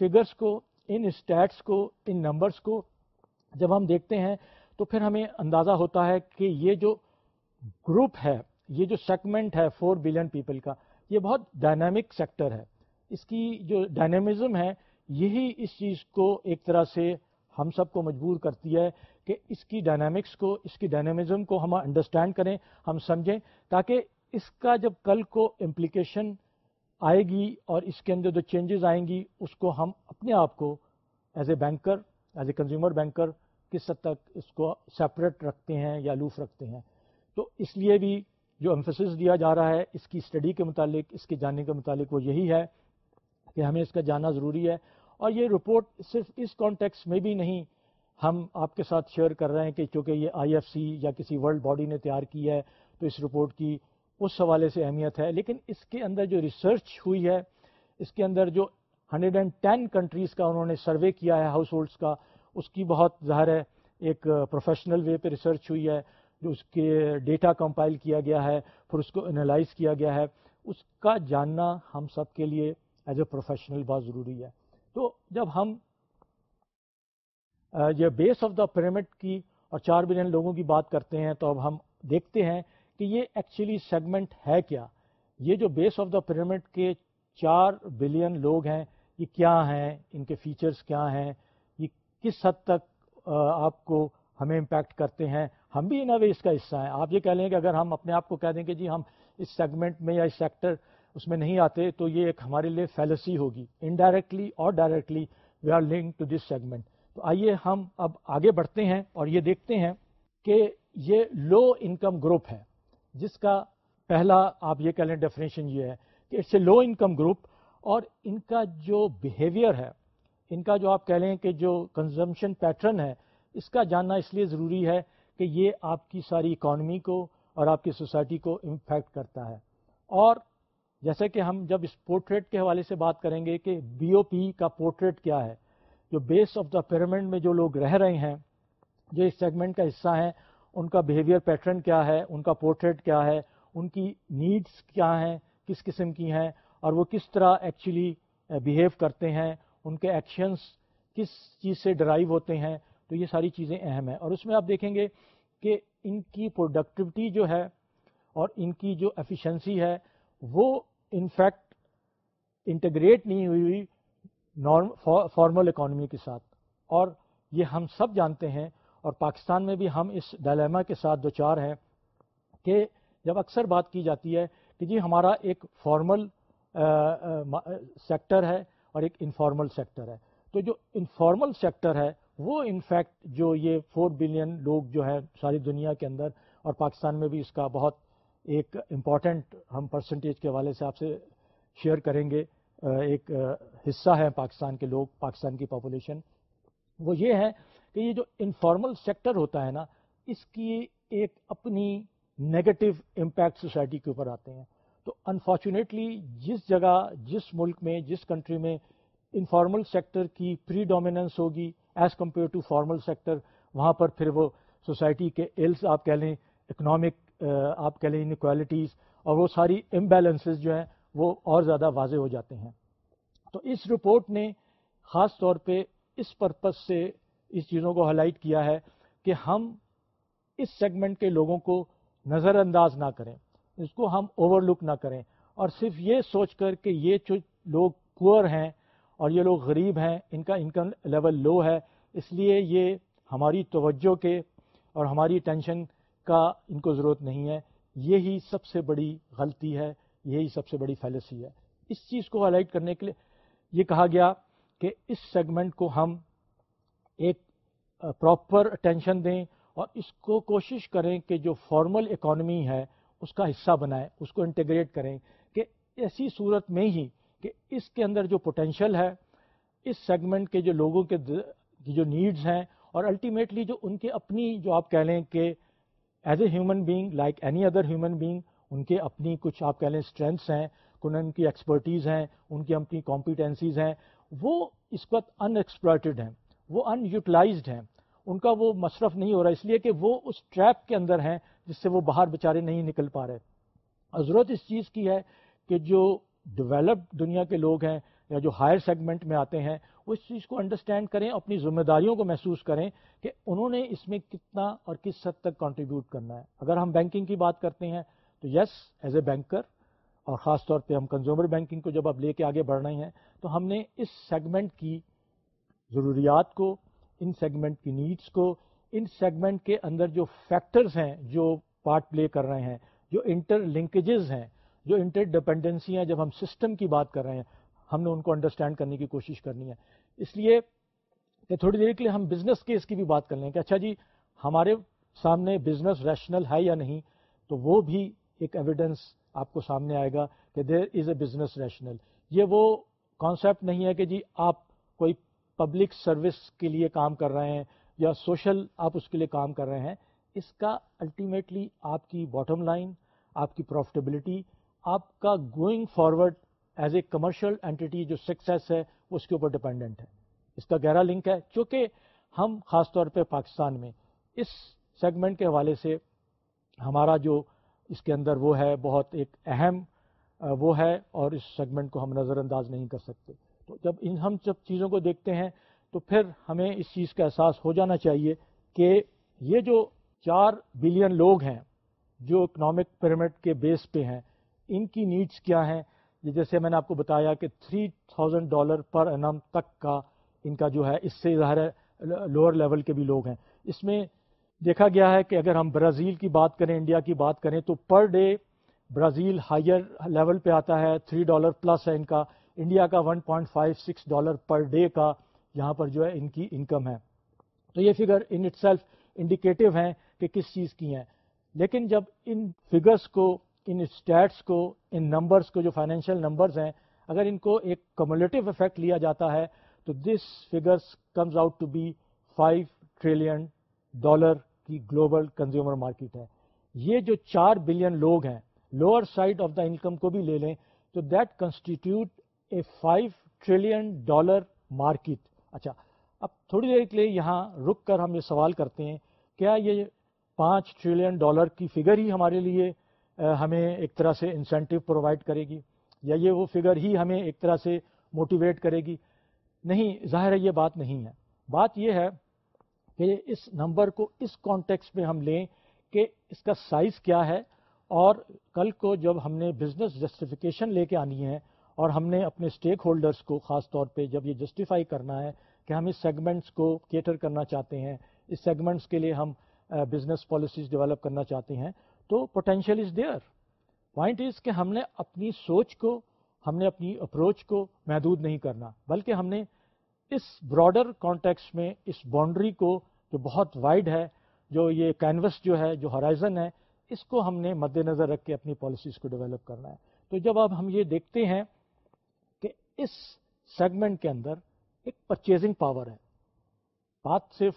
فگرس کو، ان اسٹیٹس کو، ان نمبرس کو جب ہم دیکھتے ہیں تو پھر ہمیں اندازہ ہوتا ہے کہ یہ جو گروپ ہے، یہ جو سیگمنٹ ہے فور بلین پیپل کا، یہ بہت ڈائنامک سیکٹر ہے۔ اس کی جو ڈائنامزم ہے، یہی اس چیز کو ایک طرح سے ہم سب کو مجبور کرتی ہے کہ اس کی ڈائنامکس کو، اس کی ڈائنامزم کو ہم انڈرسٹینڈ کریں، ہم سمجھیں، تاکہ اس کا جب کل کو امپلیکیشن آئے گی اور اس کے اندر جو چینجز آئیں گی، اس کو ہم اپنے آپ کو as a banker as a consumer banker کس حد تک اس کو سیپریٹ رکھتے ہیں یا لوف رکھتے ہیں؟ تو اس لیے بھی جو امفسس دیا جا رہا ہے، اس کی اسٹڈی کے متعلق، اس کے جاننے کے متعلق وہ یہی ہے کہ ہمیں اس کا جاننا ضروری ہے۔ اور یہ رپورٹ صرف اس کانٹیکس میں بھی نہیں ہم آپ کے ساتھ شیئر کر رہے ہیں کہ چونکہ یہ آئی ایف سی یا کسی ورلڈ باڈی نے تیار کی ہے تو اس رپورٹ کی اس حوالے سے اہمیت ہے۔ لیکن اس کے اندر جو ریسرچ ہوئی ہے، اس کے اندر جو ہنڈریڈ اینڈ ٹین کنٹریز کا انہوں نے سروے کیا ہے ہاؤس ہولڈس کا، اس کی بہت ظاہر ہے، ایک پروفیشنل وے پہ ریسرچ ہوئی ہے، جو اس کے ڈیٹا کمپائل کیا گیا ہے، پھر اس کو انالائز کیا گیا ہے۔ اس کا جاننا ہم سب کے لیے ایز اے پروفیشنل بہت ضروری ہے۔ تو جب ہم یہ بیس آف دا پیرامڈ کی اور چار بلین لوگوں کی بات کرتے ہیں، تو اب ہم دیکھتے ہیں کہ یہ ایکچولی سیگمنٹ ہے کیا۔ یہ جو بیس آف دا پیرامڈ کے چار بلین لوگ ہیں، یہ کیا ہیں؟ ان کے فیچرز کیا ہیں؟ یہ کس حد تک آپ کو ہمیں امپیکٹ کرتے ہیں؟ ہم بھی ان وے اس کا حصہ ہیں۔ آپ یہ کہہ لیں کہ اگر ہم اپنے آپ کو کہہ دیں کہ جی ہم اس سیگمنٹ میں یا اس سیکٹر اس میں نہیں آتے، تو یہ ایک ہمارے لیے فیلسی ہوگی۔ انڈائریکٹلی اور directly we are link to this segment تو آئیے ہم اب آگے بڑھتے ہیں اور یہ دیکھتے ہیں کہ یہ لو انکم گروپ ہے، جس کا پہلا آپ یہ کہہ لیں ڈیفینیشن یہ ہے کہ it's a low income group اور ان کا جو بیہیویئر ہے، ان کا جو آپ کہہ لیں کہ جو کنزمپشن پیٹرن ہے، اس کا جاننا اس لیے ضروری ہے کہ یہ آپ کی ساری اکانومی کو اور آپ کی سوسائٹی کو امپیکٹ کرتا ہے۔ اور جیسے کہ ہم جب اس پورٹریٹ کے حوالے سے بات کریں گے کہ بی او پی کا پورٹریٹ کیا ہے جو بیس آف دا پیرامڈ میں جو لوگ رہ رہے ہیں، جو اس سیگمنٹ کا حصہ ہیں، ان کا بیہیویئر پیٹرن کیا ہے، ان کا پورٹریٹ کیا ہے، ان کی نیڈس کیا ہیں، کس قسم کی ہیں، اور وہ کس طرح ایکچولی بیہیو eh, کرتے ہیں، ان کے ایکشنس کس چیز سے ڈرائیو ہوتے ہیں، تو یہ ساری چیزیں اہم ہیں۔ اور اس میں آپ دیکھیں گے کہ ان کی پروڈکٹیوٹی جو ہے اور ان کی جو ایفیشنسی ہے، وہ انفیکٹ انٹیگریٹ نہیں ہوئی ہوئی فارمل اکانومی کے ساتھ۔ اور یہ ہم سب جانتے ہیں، اور پاکستان میں بھی ہم اس ڈائلیما کے ساتھ دو چار ہیں کہ جب اکثر بات کی جاتی ہے کہ جی ہمارا ایک فارمل سیکٹر ہے اور ایک انفارمل سیکٹر ہے۔ تو جو انفارمل سیکٹر ہے، وہ انفیکٹ جو یہ فور بلین لوگ جو ہے ساری دنیا کے اندر، اور پاکستان میں بھی اس کا بہت ایک امپورٹنٹ ہم پرسنٹیج کے حوالے سے آپ سے شیئر کریں گے۔ ایک حصہ ہے پاکستان کے لوگ، پاکستان کی پاپولیشن وہ یہ ہے کہ یہ جو انفارمل سیکٹر ہوتا ہے نا، اس کی ایک اپنی نگیٹو امپیکٹ سوسائٹی کے اوپر آتے ہیں۔ تو انفارچونیٹلی جس جگہ، جس ملک میں، جس کنٹری میں انفارمل سیکٹر کی پری ڈومیننس ہوگی as compare to formal sector وہاں پر پھر وہ سوسائٹی کے ایلس آپ کہہ لیں اکنامک آپ کہہ لیں انکوالٹیز اور وہ ساری امبیلنسز جو ہیں وہ اور زیادہ واضح ہو جاتے ہیں۔ تو اس رپورٹ نے خاص طور پہ اس پرپز سے اس چیزوں کو ہائی لائٹ کیا ہے کہ ہم اس سیگمنٹ کے لوگوں کو نظر انداز نہ کریں، اس کو ہم اوور لک نہ کریں۔ اور صرف یہ سوچ کر کہ یہ جو لوگ پور ہیں اور یہ لوگ غریب ہیں، ان کا انکم لیول لو ہے، اس لیے یہ ہماری توجہ کے اور ہماری ٹینشن کا ان کو ضرورت نہیں ہے۔ یہی سب سے بڑی غلطی ہے۔ یہی سب سے بڑی فیلسی ہے۔ اس چیز کو ہائی لائٹ کرنے کے لیے یہ کہا گیا کہ اس سیگمنٹ کو ہم ایک پراپر اٹینشن دیں اور اس کو کوشش کریں کہ جو فارمل اکانومی ہے، اس کا حصہ بنائیں، اس کو انٹیگریٹ کریں کہ ایسی صورت میں ہی کہ اس کے اندر جو پوٹینشیل ہے، اس سیگمنٹ کے جو لوگوں کے جو نیڈز ہیں اور الٹیمیٹلی جو ان کے اپنی جو آپ کہہ لیں کہ as a human being like any other human being ان کے اپنی کچھ آپ کہہ لیں اسٹرینتھس ہیں ان کی ایکسپرٹیز ہیں، ان کی اپنی کمپیٹنسیز ہیں، وہ اس وقت ان ایکسپلائٹیڈ ہیں، وہ ان یوٹیلائزڈ ہیں۔ ان کا وہ مصرف نہیں ہو رہا، اس لیے کہ وہ اس ٹریپ کے اندر ہیں جس سے وہ باہر بےچارے نہیں نکل پا رہے۔ اور ضرورت اس چیز کی ہے کہ جو ڈیولپڈ دنیا کے لوگ ہیں یا جو ہائر سیگمنٹ میں آتے ہیں، وہ اس چیز کو انڈرسٹینڈ کریں، اپنی ذمہ داریوں کو محسوس کریں کہ انہوں نے اس میں کتنا اور کس حد تک کنٹریبیوٹ کرنا ہے۔ اگر ہم بینکنگ کی بات کرتے ہیں تو یس ایز اے بینکر اور خاص طور پہ ہم کنزیومر بینکنگ کو جب اب لے کے آگے بڑھ رہے ہیں، تو ہم نے اس سیگمنٹ کی ضروریات کو، ان سیگمنٹ کی نیڈس کو، ان سیگمنٹ کے اندر جو فیکٹرز ہیں، جو پارٹ پلے کر رہے ہیں، جو انٹر لنکیجز ہیں، جو انٹر ڈپینڈنسی ہیں، جب ہم سسٹم کی بات کر رہے ہیں، ہم نے ان کو انڈرسٹینڈ کرنے کی کوشش کرنی ہے۔ اس لیے کہ تھوڑی دیر کے لیے ہم بزنس کیس کی بھی بات کر لیں کہ اچھا جی ہمارے سامنے بزنس ریشنل ہے یا نہیں، تو وہ بھی ایک ایویڈنس آپ کو سامنے آئے گا کہ there is a business rational یہ وہ کانسیپٹ نہیں ہے کہ جی آپ کوئی پبلک سروس کے لیے کام کر رہے ہیں یا سوشل آپ اس کے لیے کام کر رہے ہیں، اس کا الٹیمیٹلی آپ کی باٹم لائن آپ کی پروفٹیبلٹی آپ کا going forward as a commercial entity جو سکسیس ہے، اس کے اوپر ڈپینڈنٹ ہے۔ اس کا گہرا لنک ہے۔ چونکہ ہم خاص طور پہ پاکستان میں اس سیگمنٹ کے حوالے سے ہمارا جو اس کے اندر وہ ہے، بہت ایک اہم وہ ہے اور اس سیگمنٹ کو ہم نظر انداز نہیں کر سکتے۔ تو جب ان ہم جب چیزوں کو دیکھتے ہیں تو پھر ہمیں اس چیز کا احساس ہو جانا چاہیے کہ یہ جو چار بلین لوگ ہیں جو اکنامک پیرامڈ کے بیس پہ ہیں، ان کی نیڈس کیا ہیں؟ جیسے میں نے آپ کو بتایا کہ three thousand dollar per annum تک کا ان کا جو ہے، اس سے ظاہر ہے، لوور لیول کے بھی لوگ ہیں۔ اس میں دیکھا گیا ہے کہ اگر ہم برازیل کی بات کریں، انڈیا کی بات کریں، تو per day Brazil higher level پہ آتا ہے، تھری ڈالر پلس ہے ان کا، انڈیا کا one point five six dollar per day کا یہاں پر جو ہے ان کی انکم ہے۔ تو یہ figure in itself indicative ہیں کہ کس چیز کی ہیں۔ لیکن جب ان فگرس کو، ان اسٹیٹس کو، ان نمبرس کو، جو فائنینشیل نمبرز ہیں، اگر ان کو ایک کمولیٹو افیکٹ لیا جاتا ہے، تو this figures comes out to be five trillion dollar کی گلوبل کنزیومر مارکیٹ ہے۔ یہ جو چار بلین لوگ ہیں lower side of the income کو بھی لے لیں تو that constitute a five trillion dollar market اچھا اب تھوڑی دیر کے لیے یہاں رک کر ہم یہ سوال کرتے ہیں، کیا یہ پانچ ٹریلین ڈالر کی فگر ہی ہمارے لیے ہمیں ایک طرح سے انسینٹیو پرووائڈ کرے گی؟ یا یہ وہ فگر ہی ہمیں ایک طرح سے موٹیویٹ کرے گی؟ نہیں، ظاہر ہے یہ بات نہیں ہے۔ بات یہ ہے کہ اس نمبر کو اس کانٹیکس میں ہم لیں کہ اس کا سائز کیا ہے اور کل کو جب ہم نے بزنس جسٹیفیکیشن لے کے آنی ہے اور ہم نے اپنے اسٹیک ہولڈرس کو خاص طور پہ جب یہ جسٹیفائی کرنا ہے کہ ہم اس سیگمنٹس کو کیٹر کرنا چاہتے ہیں، اس سیگمنٹس کے لیے ہم بزنس پالیسیز ڈیولپ کرنا چاہتے ہیں، تو potential is there point is کہ ہم نے اپنی سوچ کو، ہم نے اپنی اپروچ کو محدود نہیں کرنا، بلکہ ہم نے اس براڈر کانٹیکس میں اس باؤنڈری کو جو بہت وائڈ ہے، جو یہ کینوس جو ہے، جو ہرائزن ہے، اس کو ہم نے مد نظر رکھ کے اپنی پالیسیز کو ڈیولپ کرنا ہے۔ تو جب اب ہم یہ دیکھتے ہیں کہ اس سیگمنٹ کے اندر ایک پرچیزنگ پاور ہے۔ بات صرف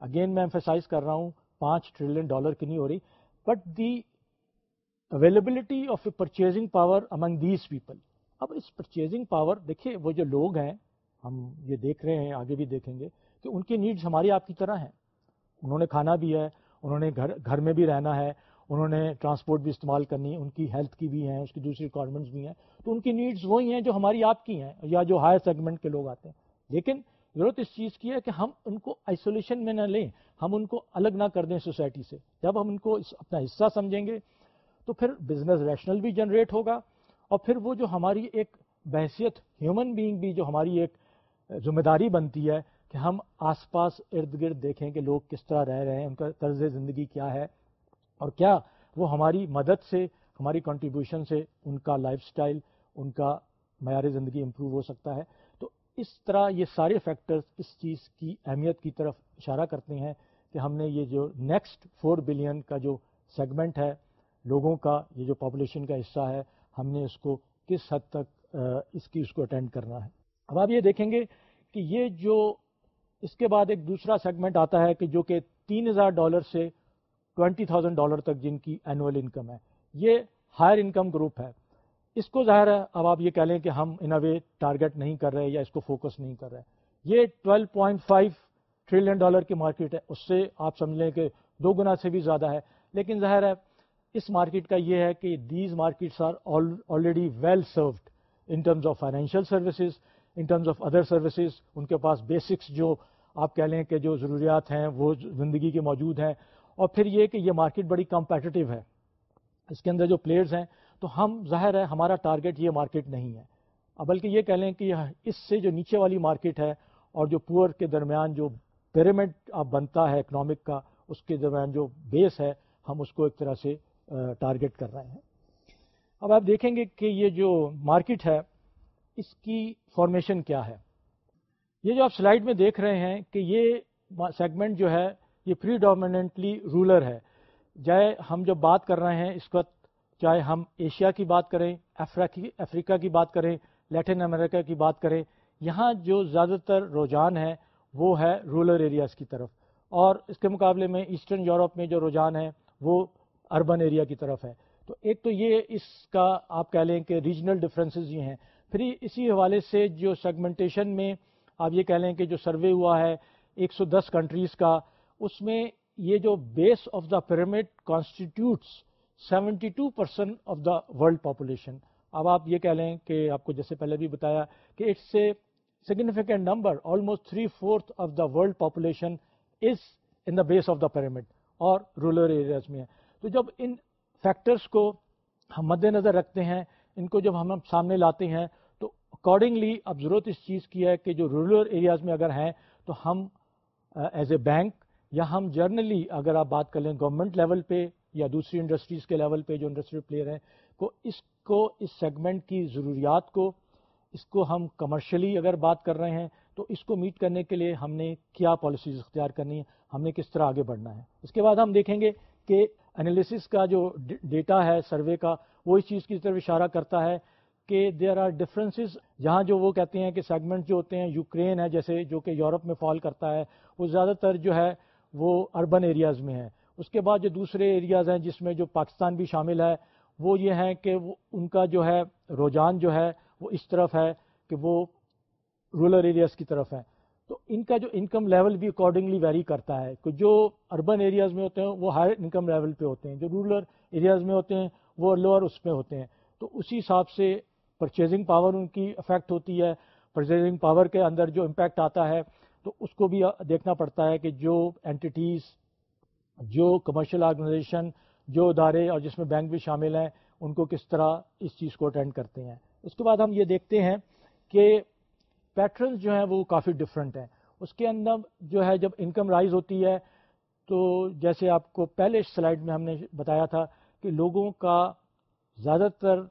اگین میں ایمفیسائز کر رہا ہوں، پانچ ٹریلین ڈالر کی نہیں ہو رہی but the availability of a purchasing power among these people اب اس پرچیزنگ پاور دیکھیے وہ جو لوگ ہیں ہم یہ دیکھ رہے ہیں، آگے بھی دیکھیں گے۔ کہ ان کی نیڈز ہماری آپ کی طرح ہیں۔ انہوں نے کھانا بھی ہے، انہوں نے گھر گھر میں بھی رہنا ہے، انہوں نے ٹرانسپورٹ بھی استعمال کرنی ان کی ہیلتھ کی بھی ہیں، اس کی دوسری ریکوائرمنٹس بھی ہیں۔ تو ان کی نیڈز وہی ہیں جو ہماری آپ کی ہیں، یا جو ہائر سیگمنٹ کے لوگ آتے ہیں۔ لیکن ضرورت اس چیز کی ہے کہ ہم ان کو آئسولیشن میں نہ لیں، ہم ان کو الگ نہ کر دیں سوسائٹی سے۔ جب ہم ان کو اپنا حصہ سمجھیں گے، تو پھر بزنس ریشنل بھی جنریٹ ہوگا اور پھر وہ جو ہماری ایک بحثیت ہیومن بینگ بھی، جو ہماری ایک ذمہ داری بنتی ہے کہ ہم آس پاس ارد گرد دیکھیں کہ لوگ کس طرح رہ رہے ہیں، ان کا طرز زندگی کیا ہے اور کیا وہ ہماری مدد سے، ہماری کنٹریبیوشن سے ان کا لائف سٹائل ان کا معیار زندگی امپروو ہو سکتا ہے۔ تو اس طرح یہ سارے فیکٹرز اس چیز کی اہمیت کی طرف اشارہ کرتے ہیں کہ ہم نے یہ جو نیکسٹ فور بلین کا جو سیگمنٹ ہے، لوگوں کا یہ جو پاپولیشن کا حصہ ہے، ہم نے اس کو کس حد تک، اس کی اس کو اٹینڈ کرنا ہے۔ اب آپ یہ دیکھیں گے کہ یہ جو اس کے بعد ایک دوسرا سیگمنٹ آتا ہے کہ جو کہ تین ہزار ڈالر سے ٹوینٹی تھاؤزینڈ ڈالر تک جن کی اینوئل انکم ہے، یہ ہائر انکم گروپ ہے۔ اس کو ظاہر ہے، اب آپ یہ کہہ لیں کہ ہم ان وے ٹارگیٹ نہیں کر رہے یا اس کو فوکس نہیں کر رہے۔ یہ twelve point five trillion dollar کی مارکیٹ ہے۔ اس سے آپ سمجھ لیں کہ دو گنا سے بھی زیادہ ہے۔ لیکن ظاہر ہے، اس مارکیٹ کا یہ ہے کہ these markets are already well served in terms of financial services in terms of other services ان کے پاس بیسکس جو آپ کہہ لیں کہ جو ضروریات ہیں، وہ زندگی کے موجود ہیں۔ اور پھر یہ کہ یہ مارکیٹ بڑی کمپیٹیو ہے۔ اس کے اندر جو پلیئرز ہیں، تو ہم ظاہر ہے ہمارا ٹارگیٹ یہ مارکیٹ نہیں ہے۔ بلکہ یہ کہہ لیں کہ اس سے جو نیچے والی مارکیٹ ہے اور جو پور کے درمیان جو پیرامڈ اب بنتا ہے اکنامک کا، اس کے درمیان جو بیس ہے، ہم اس کو ایک طرح سے ٹارگیٹ کر رہے ہیں۔ اب آپ دیکھیں گے کہ یہ جو مارکیٹ ہے اس کی فارمیشن کیا ہے۔ یہ جو آپ سلائڈ میں دیکھ رہے ہیں کہ یہ سیگمنٹ جو ہے، یہ پری ڈومیننٹلی رولر ہے۔ چاہے ہم جب بات کر رہے ہیں اس وقت، چاہے ہم ایشیا کی بات کریں افریقہ کی بات کریں لیٹن امریکہ کی بات کریں، یہاں جو زیادہ تر رجحان ہے وہ ہے رولر ایریاز کی طرف۔ اور اس کے مقابلے میں ایسٹرن یورپ میں جو رجحان ہے وہ اربن ایریا کی طرف ہے۔ تو ایک تو یہ اس کا آپ کہہ لیں کہ ریجنل ڈفرینسز یہ ہیں۔ پھر اسی حوالے سے جو سیگمنٹیشن میں آپ یہ کہہ لیں کہ جو سروے ہوا ہے ایک سو دس کنٹریز کا، اس میں یہ جو base of the pyramid constitutes seventy two percent of the world population اب آپ یہ کہہ لیں کہ آپ کو جیسے پہلے بھی بتایا کہ it's a significant number almost three fourth of the world population is in the base of the pyramid اور رورل ایریاز میں ہے۔ تو جب ان فیکٹرس کو ہم مد نظر رکھتے ہیں، ان کو جب ہم سامنے لاتے ہیں اکارڈنگلی اب ضرورت اس چیز کی ہے کہ جو رورل ایریاز میں اگر ہیں تو ہم ایز اے بینک یا ہم جرنلی اگر آپ بات کر لیں گورنمنٹ لیول پہ یا دوسری انڈسٹریز کے لیول پہ جو انڈسٹریل پلیئر ہیں کو اس کو، اس سیگمنٹ کی ضروریات کو، اس کو ہم کمرشلی اگر بات کر رہے ہیں تو اس کو میٹ کرنے کے لیے ہم نے کیا پالیسیز اختیار کرنی ہے ہم نے کس طرح آگے بڑھنا ہے۔ اس کے بعد ہم دیکھیں گے کہ انالیسس کا جو ڈیٹا ہے سروے کا وہ اس چیز کی طرف اشارہ کرتا ہے کہ دیر آر ڈفرینسز جہاں جو وہ کہتے ہیں کہ سیگمنٹ جو ہوتے ہیں، یوکرین ہے، جیسے جو کہ یورپ میں فال کرتا ہے، وہ زیادہ تر جو ہے وہ اربن ایریاز میں ہے اس کے بعد جو دوسرے ایریاز ہیں جس میں جو پاکستان بھی شامل ہے، وہ یہ ہیں کہ ان کا جو ہے رجحان جو ہے، وہ اس طرف ہے کہ وہ رورل ایریاز کی طرف ہے تو ان کا جو انکم لیول بھی اکارڈنگلی ویری کرتا ہے۔ کہ جو اربن ایریاز میں ہوتے ہیں، وہ ہائر انکم لیول پہ ہوتے ہیں۔ جو رورل ایریاز میں ہوتے ہیں، وہ لوور اس میں ہوتے ہیں۔ تو اسی حساب سے پرچیزنگ پاور ان کی افیکٹ ہوتی ہے پرچیزنگ پاور کے اندر جو امپیکٹ آتا ہے، تو اس کو بھی دیکھنا پڑتا ہے کہ جو اینٹیز جو کمرشل آرگنائزیشن جو ادارے اور جس میں بینک بھی شامل ہیں، ان کو کس طرح اس چیز کو اٹینڈ کرتے ہیں۔ اس کے بعد ہم یہ دیکھتے ہیں کہ پیٹرنز جو ہیں وہ کافی ڈفرینٹ ہیں۔ اس کے اندر جو ہے جب انکم رائز ہوتی ہے، تو جیسے آپ کو پہلے سلائڈ میں ہم نے بتایا تھا کہ لوگوں کا زیادہ تر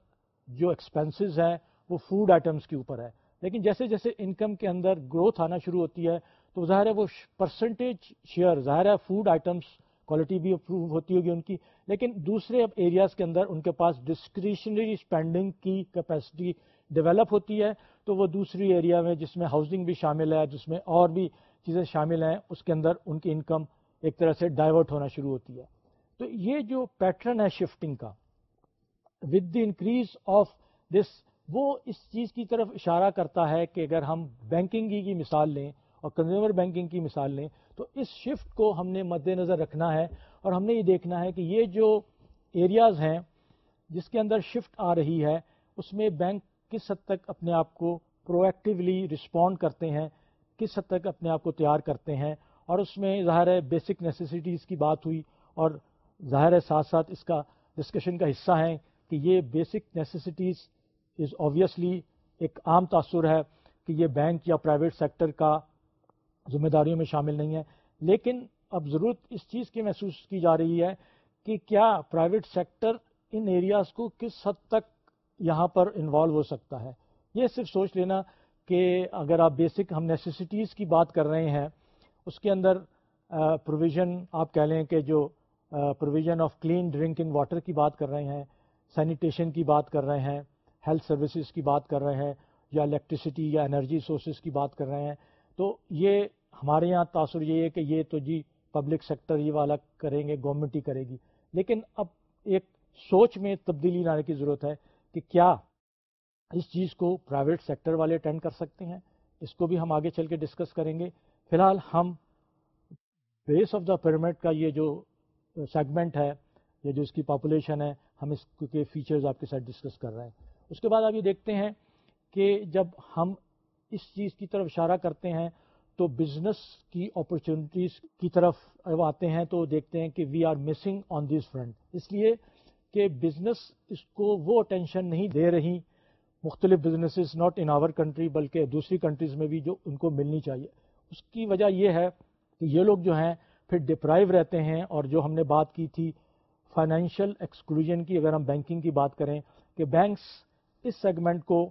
جو ایکسپینسز ہیں، وہ فوڈ آئٹمس کے اوپر ہے۔ لیکن جیسے جیسے انکم کے اندر گروتھ آنا شروع ہوتی ہے، تو ظاہر ہے وہ پرسنٹیج شیئر ظاہر ہے فوڈ آئٹمس کوالٹی بھی امپروو ہوتی ہوگی ان کی۔ لیکن دوسرے اب ایریاز کے اندر ان کے پاس ڈسکریشنری اسپینڈنگ کی کیپیسٹی ڈیولپ ہوتی ہے، تو وہ دوسری ایریا میں جس میں ہاؤسنگ بھی شامل ہے، جس میں اور بھی چیزیں شامل ہیں، اس کے اندر ان کی انکم ایک طرح سے ڈائیورٹ ہونا شروع ہوتی ہے۔ تو یہ جو پیٹرن ہے شفٹنگ کا with the increase of this وہ اس چیز کی طرف اشارہ کرتا ہے کہ اگر ہم بینکنگ کی مثال لیں اور کنزیومر بینکنگ کی مثال لیں، تو اس شفٹ کو ہم نے مد نظر رکھنا ہے اور ہم نے یہ دیکھنا ہے کہ یہ جو ایریاز ہیں جس کے اندر شفٹ آ رہی ہے، اس میں بینک کس حد تک اپنے آپ کو پرو ایکٹیولی رسپونڈ کرتے ہیں، کس حد تک اپنے آپ کو تیار کرتے ہیں۔ اور اس میں ظاہر ہے بیسک نیسیسٹیز کی بات ہوئی اور ظاہر ہے ساتھ ساتھ اس کا ڈسکشن کا حصہ ہیں۔ کہ یہ بیسک نیسیسٹیز از آبویسلی ایک عام تاثر ہے کہ یہ بینک یا پرائیویٹ سیکٹر کا ذمہ داریوں میں شامل نہیں ہے۔ لیکن اب ضرورت اس چیز کی محسوس کی جا رہی ہے کہ کیا پرائیویٹ سیکٹر ان ایریاز کو کس حد تک یہاں پر انوالو ہو سکتا ہے۔ یہ صرف سوچ لینا کہ اگر آپ بیسک ہم نیسیسٹیز کی بات کر رہے ہیں، اس کے اندر پروویژن آپ کہہ لیں کہ جو provision of clean drinking water کی بات کر رہے ہیں سینیٹیشن کی بات کر رہے ہیں، ہیلتھ سروسز کی بات کر رہے ہیں، یا الیکٹریسٹی یا انرجی سورسز کی بات کر رہے ہیں۔ تو یہ ہمارے یہاں تاثر یہ ہے کہ یہ تو جی پبلک سیکٹر یہ والا کریں گے، گورنمنٹ ہی کرے گی۔ لیکن اب ایک سوچ میں تبدیلی لانے کی ضرورت ہے کہ کیا اس چیز کو پرائیویٹ سیکٹر والے اٹینڈ کر سکتے ہیں۔ اس کو بھی ہم آگے چل کے ڈسکس کریں گے۔ فی الحال ہم بیس آف دا پیرامڈ کا یہ جو سیگمنٹ ہے یا جو اس کی پاپولیشن ہے ہم اس کے فیچرز آپ کے ساتھ ڈسکس کر رہے ہیں۔ اس کے بعد آپ یہ دیکھتے ہیں کہ جب ہم اس چیز کی طرف اشارہ کرتے ہیں تو بزنس کی اپرچونیٹیز کی طرف آتے ہیں تو دیکھتے ہیں کہ we are missing on this front اس لیے کہ بزنس اس کو وہ اٹینشن نہیں دے رہی، مختلف businesses not in our country بلکہ دوسری کنٹریز میں بھی جو ان کو ملنی چاہیے۔ اس کی وجہ یہ ہے کہ یہ لوگ جو ہیں پھر ڈپرائیو رہتے ہیں اور جو ہم نے بات کی تھی فائنینشیل ایکسکلوژن کی اگر ہم بینکنگ کی بات کریں کہ بینکس اس سیگمنٹ کو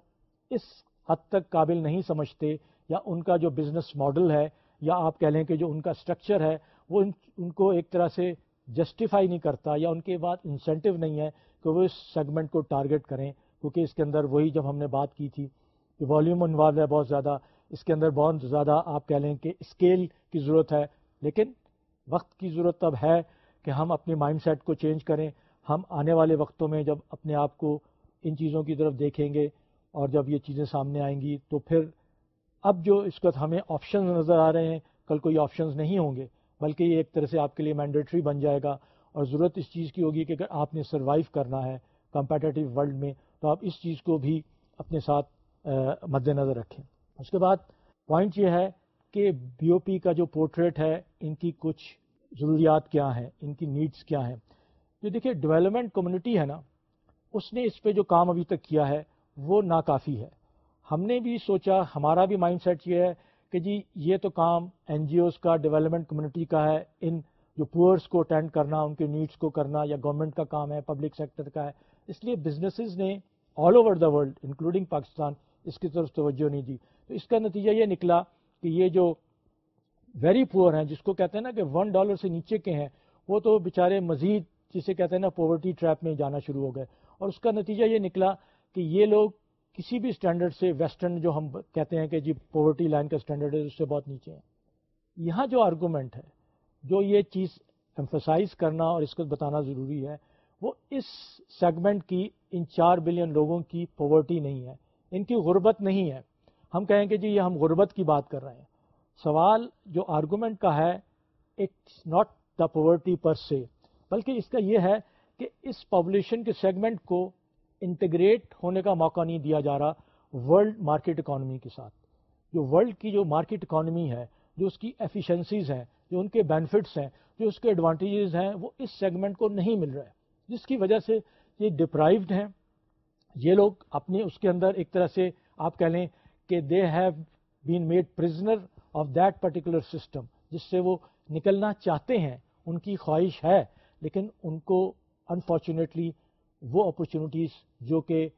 اس حد تک قابل نہیں سمجھتے یا ان کا جو بزنس ماڈل ہے یا آپ کہہ لیں کہ جو ان کا اسٹرکچر ہے وہ ان کو ایک طرح سے جسٹیفائی نہیں کرتا یا ان کے بعد انسینٹو نہیں ہے کہ وہ اس سیگمنٹ کو ٹارگٹ کریں، کیونکہ اس کے اندر وہی جب ہم نے بات کی تھی کہ والیوم انوالو ہے بہت زیادہ، اس کے اندر بہت زیادہ، آپ کہہ لیں کہ اسکیل کی ضرورت ہے، لیکن وقت کی ضرورت تب ہے کہ ہم اپنی مائنڈ سیٹ کو چینج کریں۔ ہم آنے والے وقتوں میں جب اپنے آپ کو ان چیزوں کی طرف دیکھیں گے اور جب یہ چیزیں سامنے آئیں گی تو پھر اب جو اس وقت ہمیں آپشنز نظر آ رہے ہیں، کل کوئی آپشنز نہیں ہوں گے، بلکہ یہ ایک طرح سے آپ کے لیے مینڈیٹری بن جائے گا اور ضرورت اس چیز کی ہوگی کہ اگر آپ نے سروائیو کرنا ہے کمپیٹیٹیو ورلڈ میں تو آپ اس چیز کو بھی اپنے ساتھ مد نظر رکھیں۔ اس کے بعد پوائنٹ یہ ہے کہ بی او پی کا جو پورٹریٹ ہے، ان کی کچھ ضروریات کیا ہیں، ان کی نیڈس کیا ہیں۔ جو دیکھیے ڈیولپمنٹ کمیونٹی ہے نا، اس نے اس پہ جو کام ابھی تک کیا ہے، وہ ناکافی ہے۔ ہم نے بھی سوچا، ہمارا بھی مائنڈ سیٹ یہ ہے کہ جی یہ تو کام این جی اوز کا ڈیولپمنٹ کمیونٹی کا ہے۔ ان جو پورس کو اٹینڈ کرنا، ان کے نیڈس کو کرنا، یا گورنمنٹ کا کام ہے پبلک سیکٹر کا ہے۔ اس لیے بزنسز نے all over the world including Pakistan اس کی طرف توجہ نہیں دی۔ تو اس کا نتیجہ یہ نکلا کہ یہ جو ویری پور ہیں، جس کو کہتے ہیں نا کہ ون ڈالر سے نیچے کے ہیں، وہ تو بیچارے مزید جسے کہتے ہیں نا پاورٹی ٹریپ میں جانا شروع ہو گئے۔ اور اس کا نتیجہ یہ نکلا کہ یہ لوگ کسی بھی اسٹینڈرڈ سے ویسٹرن جو ہم کہتے ہیں کہ جی پاورٹی لائن کا اسٹینڈرڈ ہے، اس سے بہت نیچے ہیں۔ یہاں جو آرگومنٹ ہے، جو یہ چیز ایمفسائز کرنا اور اس کو بتانا ضروری ہے، وہ اس سیگمنٹ کی ان چار بلین لوگوں کی پاورٹی نہیں ہے۔ ان کی غربت نہیں ہے۔ ہم کہیں کہ جی یہ ہم غربت کی بات کر رہے ہیں۔ سوال جو آرگومنٹ کا ہے it's not the poverty per se بلکہ اس کا یہ ہے کہ اس پاپولیشن کے سیگمنٹ کو انٹیگریٹ ہونے کا موقع نہیں دیا جا رہا ورلڈ مارکیٹ اکانومی کے ساتھ. جو ورلڈ کی جو مارکیٹ اکانومی ہے، جو اس کی ایفیشنسیز ہیں، جو ان کے بینیفٹس ہیں، جو اس کے ایڈوانٹیجز ہیں، وہ اس سیگمنٹ کو نہیں مل رہا ہے جس کی وجہ سے یہ ڈپرائیوڈ ہیں. یہ لوگ اپنے اس کے اندر ایک طرح سے آپ کہہ لیں کہ they have been made prisoner of that particular system جس سے وہ نکلنا چاہتے ہیں، ان کی خواہش ہے، لیکن ان کو انفارچونیٹلی وہ اپرچونیٹیز جو کہ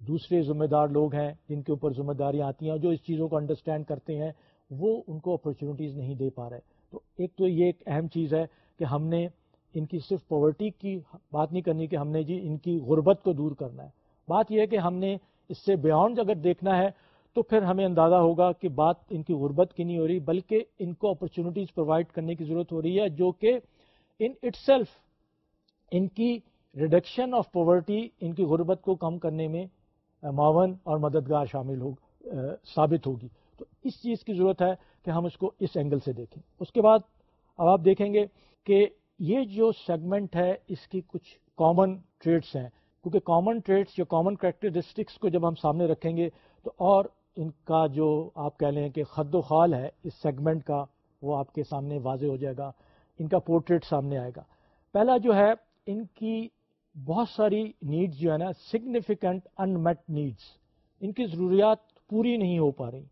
دوسرے ذمہ دار لوگ ہیں، جن کے اوپر ذمہ داریاں آتی ہیں، جو اس چیزوں کو انڈرسٹینڈ کرتے ہیں، وہ ان کو اپرچونیٹیز نہیں دے پا رہے۔ تو ایک تو یہ ایک اہم چیز ہے کہ ہم نے ان کی صرف پاورٹی کی بات نہیں کرنی کہ ہم نے جی ان کی غربت کو دور کرنا ہے۔ بات یہ ہے کہ ہم نے اس سے بیانڈ اگر دیکھنا ہے تو پھر ہمیں اندازہ ہوگا کہ بات ان کی غربت کی نہیں ہو رہی، بلکہ ان کو اپرچونیٹیز پرووائڈ کرنے کی ضرورت ہو رہی ہے، جو کہ ان اٹ سیلف ان کی ریڈکشن آف پاورٹی ان کی غربت کو کم کرنے میں معاون اور مددگار شامل ہو ثابت ہوگی۔ تو اس چیز کی ضرورت ہے کہ ہم اس کو اس اینگل سے دیکھیں۔ اس کے بعد اب آپ دیکھیں گے کہ یہ جو سیگمنٹ ہے، اس کی کچھ کامن ٹریڈس ہیں۔ کیونکہ کامن ٹریڈس یا کامن کریکٹرسٹکس کو جب ہم سامنے رکھیں گے تو اور ان کا جو آپ کہہ لیں کہ خد و خال ہے، اس سیگمنٹ کا وہ آپ کے سامنے واضح ہو جائے گا، ان کا پورٹریٹ سامنے آئے گا۔ پہلا جو ہے، ان کی بہت ساری نیڈز جو ہے نا سگنیفیکنٹ ان میٹ نیڈس ان کی ضروریات پوری نہیں ہو پا رہی۔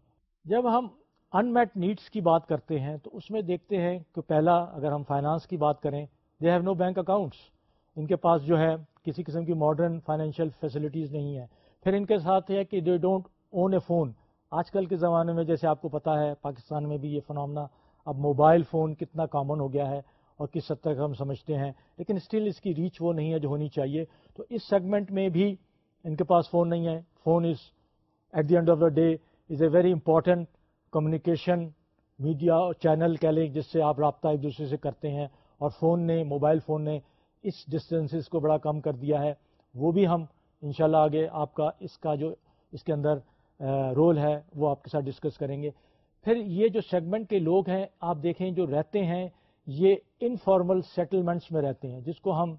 جب ہم ان میٹ نیڈس کی بات کرتے ہیں، تو اس میں دیکھتے ہیں کہ پہلا، اگر ہم فائنانس کی بات کریں they have no bank accounts ان کے پاس جو ہے، کسی قسم کی ماڈرن فائنینشیل فیسلٹیز نہیں ہے پھر ان کے ساتھ ہے کہ they don't own a phone. آج کل کے زمانے میں جیسے آپ کو پتا ہے، پاکستان میں بھی یہ فنامنا اب موبائل فون کتنا کامن ہو گیا ہے اور کس حد تک ہم سمجھتے ہیں، لیکن اسٹل اس کی ریچ وہ نہیں ہے جو ہونی چاہیے۔ تو اس سیگمنٹ میں بھی ان کے پاس فون نہیں ہے۔ Phone is at the end of the day is a very important communication media اور چینل کہہ لیں، جس سے آپ رابطہ ایک دوسرے سے کرتے ہیں۔ اور فون نے، موبائل فون نے اس ڈسٹینسز کو بڑا کم کر دیا ہے۔ وہ بھی ہم انشاءاللہ آگے آپ کا اس کا جو اس کے اندر رول ہے، وہ آپ کے ساتھ ڈسکس کریں گے۔ پھر یہ جو سیگمنٹ کے لوگ ہیں، آپ دیکھیں جو رہتے ہیں، یہ انفارمل سیٹلمنٹس میں رہتے ہیں، جس کو ہم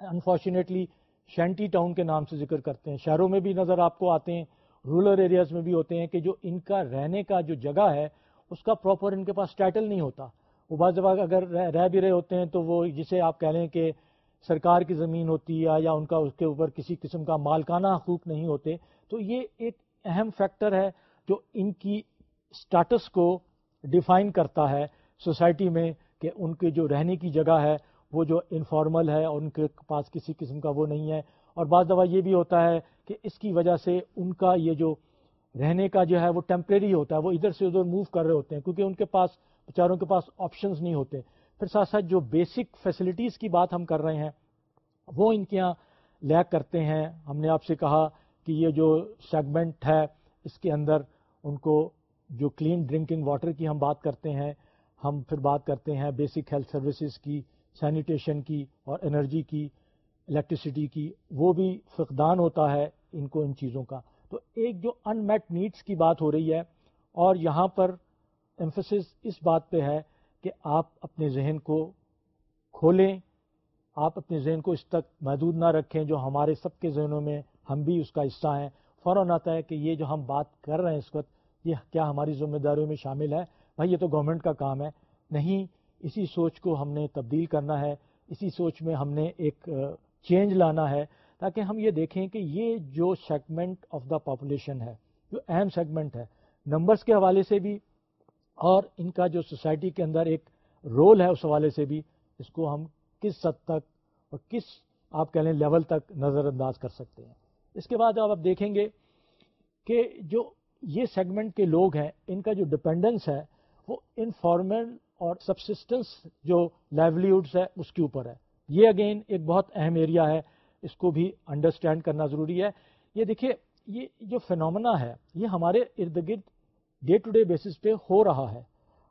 انفارچونیٹلی شینٹی ٹاؤن کے نام سے ذکر کرتے ہیں۔ شہروں میں بھی نظر آپ کو آتے ہیں رورل ایریاز میں بھی ہوتے ہیں کہ جو ان کا رہنے کا جو جگہ ہے، اس کا پراپر ان کے پاس ٹائٹل نہیں ہوتا۔ وہ بعض دفعہ اگر رہ بھی رہے ہوتے ہیں تو وہ جسے آپ کہہ لیں کہ سرکار کی زمین ہوتی ہے یا ان کا اس کے اوپر کسی قسم کا مالکانہ حقوق نہیں ہوتے۔ تو یہ ایک اہم فیکٹر ہے جو ان کی اسٹاٹس کو ڈیفائن کرتا ہے سوسائٹی میں کہ ان کے جو رہنے کی جگہ ہے، وہ جو انفارمل ہے، اور ان کے پاس کسی قسم کا وہ نہیں ہے۔ اور بعض دفعہ یہ بھی ہوتا ہے کہ اس کی وجہ سے ان کا یہ جو رہنے کا جو ہے، وہ ٹیمپریری ہوتا ہے، وہ ادھر سے ادھر موو کر رہے ہوتے ہیں، کیونکہ ان کے پاس، بیچاروں کے پاس آپشنز نہیں ہوتے۔ پھر ساتھ ساتھ جو بیسک فیسلٹیز کی بات ہم کر رہے ہیں، وہ ان کے یہاں لیک کرتے ہیں۔ ہم نے آپ سے کہا کہ یہ جو سیگمنٹ ہے، اس کے اندر ان کو جو کلین ڈرنکنگ واٹر کی ہم بات کرتے ہیں، ہم پھر بات کرتے ہیں بیسک ہیلتھ سروسز کی سینیٹیشن کی اور انرجی کی الیکٹریسٹی کی، وہ بھی فقدان ہوتا ہے ان کو ان چیزوں کا۔ تو ایک جو ان میٹ نیڈس کی بات ہو رہی ہے، اور یہاں پر ایمفسس اس بات پہ ہے کہ آپ اپنے ذہن کو کھولیں، آپ اپنے ذہن کو اس تک محدود نہ رکھیں جو ہمارے سب کے ذہنوں میں ہم بھی اس کا حصہ ہیں۔ فوراً آتا ہے کہ یہ جو ہم بات کر رہے ہیں اس وقت، یہ کیا ہماری ذمہ داریوں میں شامل ہے؟ بھائی، یہ تو گورنمنٹ کا کام ہے۔ نہیں، اسی سوچ کو ہم نے تبدیل کرنا ہے۔ اسی سوچ میں ہم نے ایک چینج لانا ہے۔ تاکہ ہم یہ دیکھیں کہ یہ جو سیگمنٹ آف دا پاپولیشن ہے، جو اہم سیگمنٹ ہے نمبرس کے حوالے سے بھی اور ان کا جو سوسائٹی کے اندر ایک رول ہے اس حوالے سے بھی، اس کو ہم کس حد تک اور کس، آپ کہہ لیں لیول تک نظر انداز کر سکتے ہیں۔ اس کے بعد اب آپ دیکھیں گے کہ جو یہ سیگمنٹ کے لوگ ہیں، ان کا جو ڈپینڈنس ہے، وہ انفارمل اور سبسسٹنس جو لائیولیوڈس ہے، اس کے اوپر ہے۔ یہ اگین ایک بہت اہم ایریا ہے۔ اس کو بھی انڈرسٹینڈ کرنا ضروری ہے۔ یہ دیکھیے، یہ جو فنومنا ہے، یہ ہمارے ارد گرد ڈے ٹو ڈے بیسس پہ ہو رہا ہے۔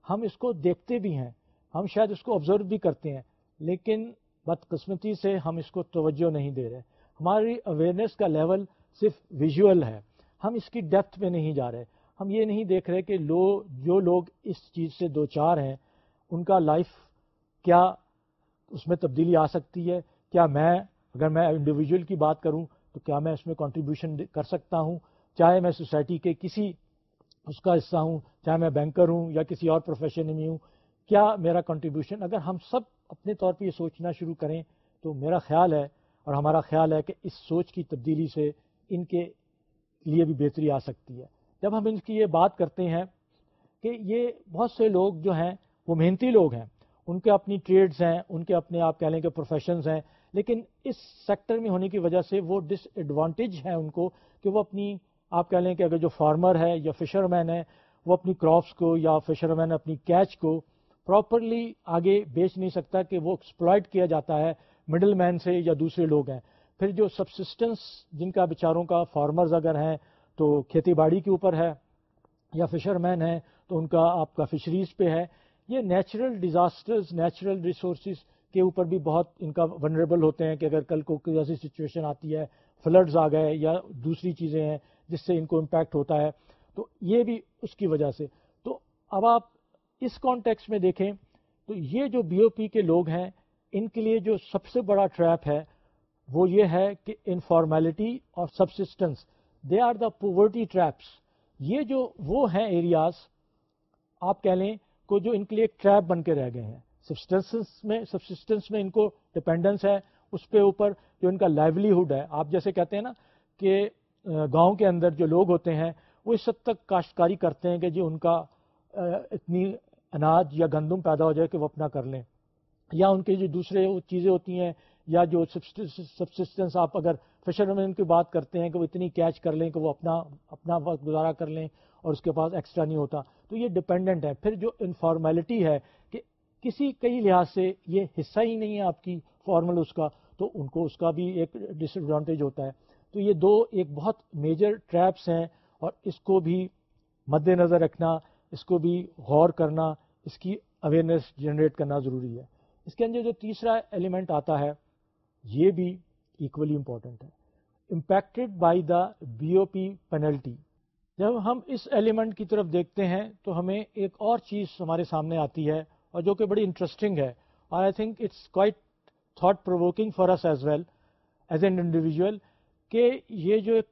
ہم اس کو دیکھتے بھی ہیں۔ ہم شاید اس کو آبزرو بھی کرتے ہیں، لیکن بدقسمتی سے ہم اس کو توجہ نہیں دے رہے۔ ہماری اویئرنیس کا لیول صرف ویژول ہے۔ ہم اس کی ڈیپتھ میں نہیں جا رہے۔ ہم یہ نہیں دیکھ رہے کہ لو، جو لوگ اس چیز سے دو چار ہیں، ان کا لائف کیا اس میں تبدیلی آ سکتی ہے؟ کیا میں، اگر میں انڈیویجول کی بات کروں، تو کیا میں اس میں کنٹریبیوشن کر سکتا ہوں؟ چاہے میں سوسائٹی کے کسی اس کا حصہ ہوں، چاہے میں بینکر ہوں یا کسی اور پروفیشن میں ہوں، کیا میرا کنٹریبیوشن اگر ہم سب اپنے طور پہ یہ سوچنا شروع کریں، تو میرا خیال ہے اور ہمارا خیال ہے کہ اس سوچ کی تبدیلی سے ان کے لیے بھی بہتری آ سکتی ہے۔ جب ہم ان کی یہ بات کرتے ہیں کہ یہ بہت سے لوگ جو ہیں وہ محنتی لوگ ہیں، ان کے اپنی ٹریڈز ہیں، ان کے اپنے آپ کہہ لیں کہ پروفیشنز ہیں، لیکن اس سیکٹر میں ہونے کی وجہ سے وہ ڈس ایڈوانٹیج ہیں ان کو کہ وہ اپنی، آپ کہہ لیں کہ اگر جو فارمر ہے یا فشر مین ہے، وہ اپنی کراپس کو یا فشر مین اپنی کیچ کو پراپرلی آگے بیچ نہیں سکتا کہ وہ ایکسپلائٹ کیا جاتا ہے مڈل مین سے یا دوسرے لوگ ہیں۔ پھر جو سبسسٹنس جن کا بیچاروں کا فارمرز اگر ہیں تو کھیتی باڑی کے اوپر ہے یا فشر مین ہے تو ان کا آپ کا فشریز پہ ہے۔ یہ نیچرل ڈیزاسٹرز نیچرل ریسورسز کے اوپر بھی بہت ان کا ونریبل ہوتے ہیں کہ اگر کل کو کوئی ایسی سچویشن آتی ہے فلڈز آ گئے یا دوسری چیزیں ہیں جس سے ان کو امپیکٹ ہوتا ہے۔ تو یہ بھی اس کی وجہ سے۔ تو اب آپ اس کانٹیکس میں دیکھیں تو یہ جو بی او پی کے لوگ ہیں ان کے لیے جو سب سے بڑا ٹریپ ہے، وہ یہ ہے کہ انفارمیلٹی اور subsistence they are the poverty traps یہ جو وہ ہیں ایریاز آپ کہہ لیں، کو جو ان کے لیے ایک ٹریپ بن کے رہ گئے ہیں۔ سبسٹنس میں سبسسٹنس میں ان کو ڈپینڈنس ہے، اس پہ اوپر جو ان کا لائیولیہڈ ہے۔ آپ جیسے کہتے ہیں نا کہ گاؤں کے اندر جو لوگ ہوتے ہیں، وہ اس حد تک کاشتکاری کرتے ہیں کہ جی ان کا اتنی اناج یا گندم پیدا ہو جائے کہ وہ اپنا کر لیں۔ یا ان کے جو دوسرے چیزیں ہوتی ہیں، یا جو سبسسٹنس آپ اگر فشر مین کی بات کرتے ہیں کہ وہ اتنی کیچ کر لیں کہ وہ اپنا اپنا وقت گزارا کر لیں اور اس کے پاس ایکسٹرا نہیں ہوتا۔ تو یہ ڈپینڈنٹ ہے۔ پھر جو انفارمیلٹی ہے کہ کسی کئی لحاظ سے یہ حصہ ہی نہیں ہے آپ کی فارمل اس کا، تو ان کو اس کا بھی ایک ڈس ایڈوانٹیج ہوتا ہے۔ تو یہ دو ایک بہت میجر ٹریپس ہیں اور اس کو بھی مد نظر رکھنا، اس کو بھی غور کرنا، اس کی اویئرنیس جنریٹ کرنا ضروری ہے۔ اس کے اندر جو تیسرا ایلیمنٹ آتا ہے، یہ بھی ایکولی امپورٹنٹ ہے۔ Impacted by the B O P penalty جب ہم اس ایلیمنٹ کی طرف دیکھتے ہیں، تو ہمیں ایک اور چیز ہمارے سامنے آتی ہے اور جو کہ بڑی انٹرسٹنگ ہے۔ اور I think it's quite thought provoking for us as well as an individual کہ یہ جو ایک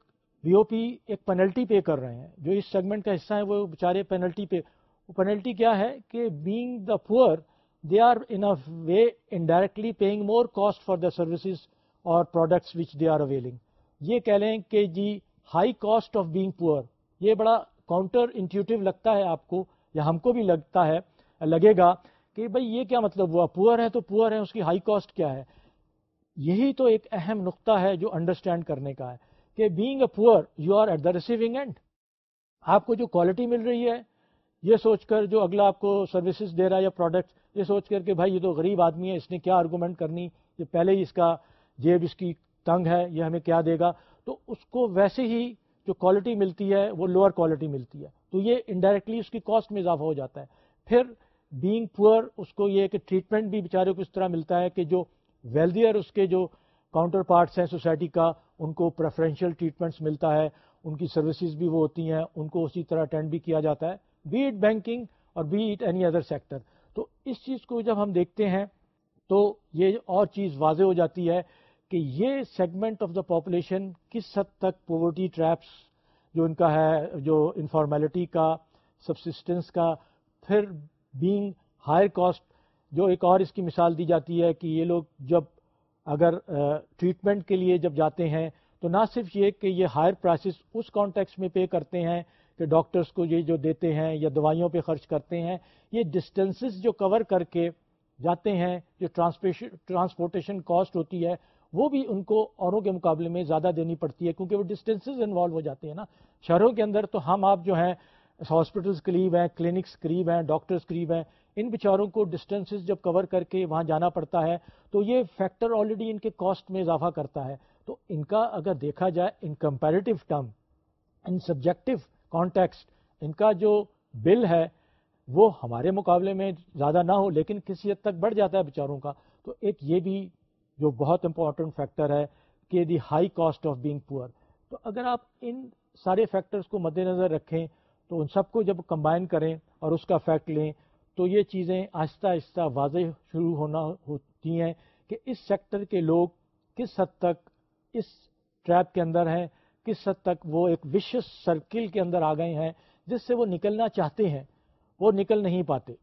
بی او پی ایک پینلٹی پے کر رہے ہیں۔ جو اس سیگمنٹ کا حصہ ہے، وہ بیچارے پینلٹی پہ وہ پینلٹی کیا ہے؟ کہ being the poor they are in way indirectly paying more cost for the services اور products which they are availing یہ کہہ لیں کہ جی high cost of being poor یہ بڑا کاؤنٹر انٹیوٹیو لگتا ہے آپ کو، یا ہم کو بھی لگتا ہے، لگے گا کہ بھائی یہ کیا مطلب ہوا؟ پور ہے تو پور ہے اس کی ہائی کاسٹ کیا ہے؟ یہی تو ایک اہم نقطہ ہے جو انڈرسٹینڈ کرنے کا ہے کہ being a poor you are at the receiving end آپ کو جو کوالٹی مل رہی ہے، یہ سوچ کر جو اگلا آپ کو سروسز دے رہا ہے یا پروڈکٹ یہ سوچ کر کہ بھائی یہ تو غریب آدمی ہے، اس نے کیا آرگومنٹ کرنی؟ یہ پہلے ہی اس کا جیب اس کی تنگ ہے، یہ ہمیں کیا دے گا؟ تو اس کو ویسے ہی جو کوالٹی ملتی ہے، وہ لوور کوالٹی ملتی ہے۔ تو یہ انڈائریکٹلی اس کی کاسٹ میں اضافہ ہو جاتا ہے۔ پھر بینگ پور اس کو یہ کہ ٹریٹمنٹ بھی بیچارے کو اس طرح ملتا ہے کہ جو ویلدیئر اس کے جو کاؤنٹر پارٹس ہیں سوسائٹی کا، ان کو پریفرینشیل ٹریٹمنٹس ملتا ہے، ان کی سروسز بھی وہ ہوتی ہیں، ان کو اسی طرح اٹینڈ بھی کیا جاتا ہے۔ بی اٹ بینکنگ اور be it any other sector تو اس چیز کو جب ہم دیکھتے ہیں تو یہ اور چیز واضح ہو جاتی ہے کہ یہ سیگمنٹ آف دا پاپولیشن کس حد تک پوورٹی ٹریپس جو ان کا ہے، جو انفارمیلٹی کا سبسسٹنس کا، پھر بینگ ہائر کاسٹ جو ایک اور اس کی مثال دی جاتی ہے کہ یہ لوگ جب اگر ٹریٹمنٹ کے لیے جب جاتے ہیں تو نہ صرف یہ کہ یہ ہائر پرائسز اس کانٹیکس میں پے کرتے ہیں کہ ڈاکٹرس کو یہ جو دیتے ہیں یا دوائیوں پہ خرچ کرتے ہیں، یہ ڈسٹینسز جو کور کر کے جاتے ہیں، جو ٹرانسپورٹیشن کاسٹ ہوتی ہے، وہ بھی ان کو اوروں کے مقابلے میں زیادہ دینی پڑتی ہے، کیونکہ وہ ڈسٹینسز انوالو ہو جاتے ہیں نا۔ شہروں کے اندر تو ہم، آپ جو ہیں ہاسپٹلس قریب ہیں کلینکس قریب ہیں ڈاکٹرس قریب ہیں، ان بیچاروں کو ڈسٹینسز جب کور کر کے وہاں جانا پڑتا ہے، تو یہ فیکٹر آلریڈی ان کے کاسٹ میں اضافہ کرتا ہے۔ تو ان کا اگر دیکھا جائے in comparative term in subjective context ان کا جو بل ہے وہ ہمارے مقابلے میں زیادہ نہ ہو، لیکن کسی حد تک بڑھ جاتا ہے بیچاروں کا۔ تو ایک یہ بھی جو بہت امپورٹنٹ فیکٹر ہے کہ the high cost of being poor تو اگر آپ ان سارے فیکٹرز کو مد نظر رکھیں، تو ان سب کو جب کمبائن کریں اور اس کا فیکٹ لیں، تو یہ چیزیں آہستہ آہستہ واضح شروع ہونا ہوتی ہیں کہ اس سیکٹر کے لوگ کس حد تک اس ٹریپ کے اندر ہیں کس حد تک وہ ایک وشس سرکل کے اندر آ گئے ہیں، جس سے وہ نکلنا چاہتے ہیں، وہ نکل نہیں پاتے۔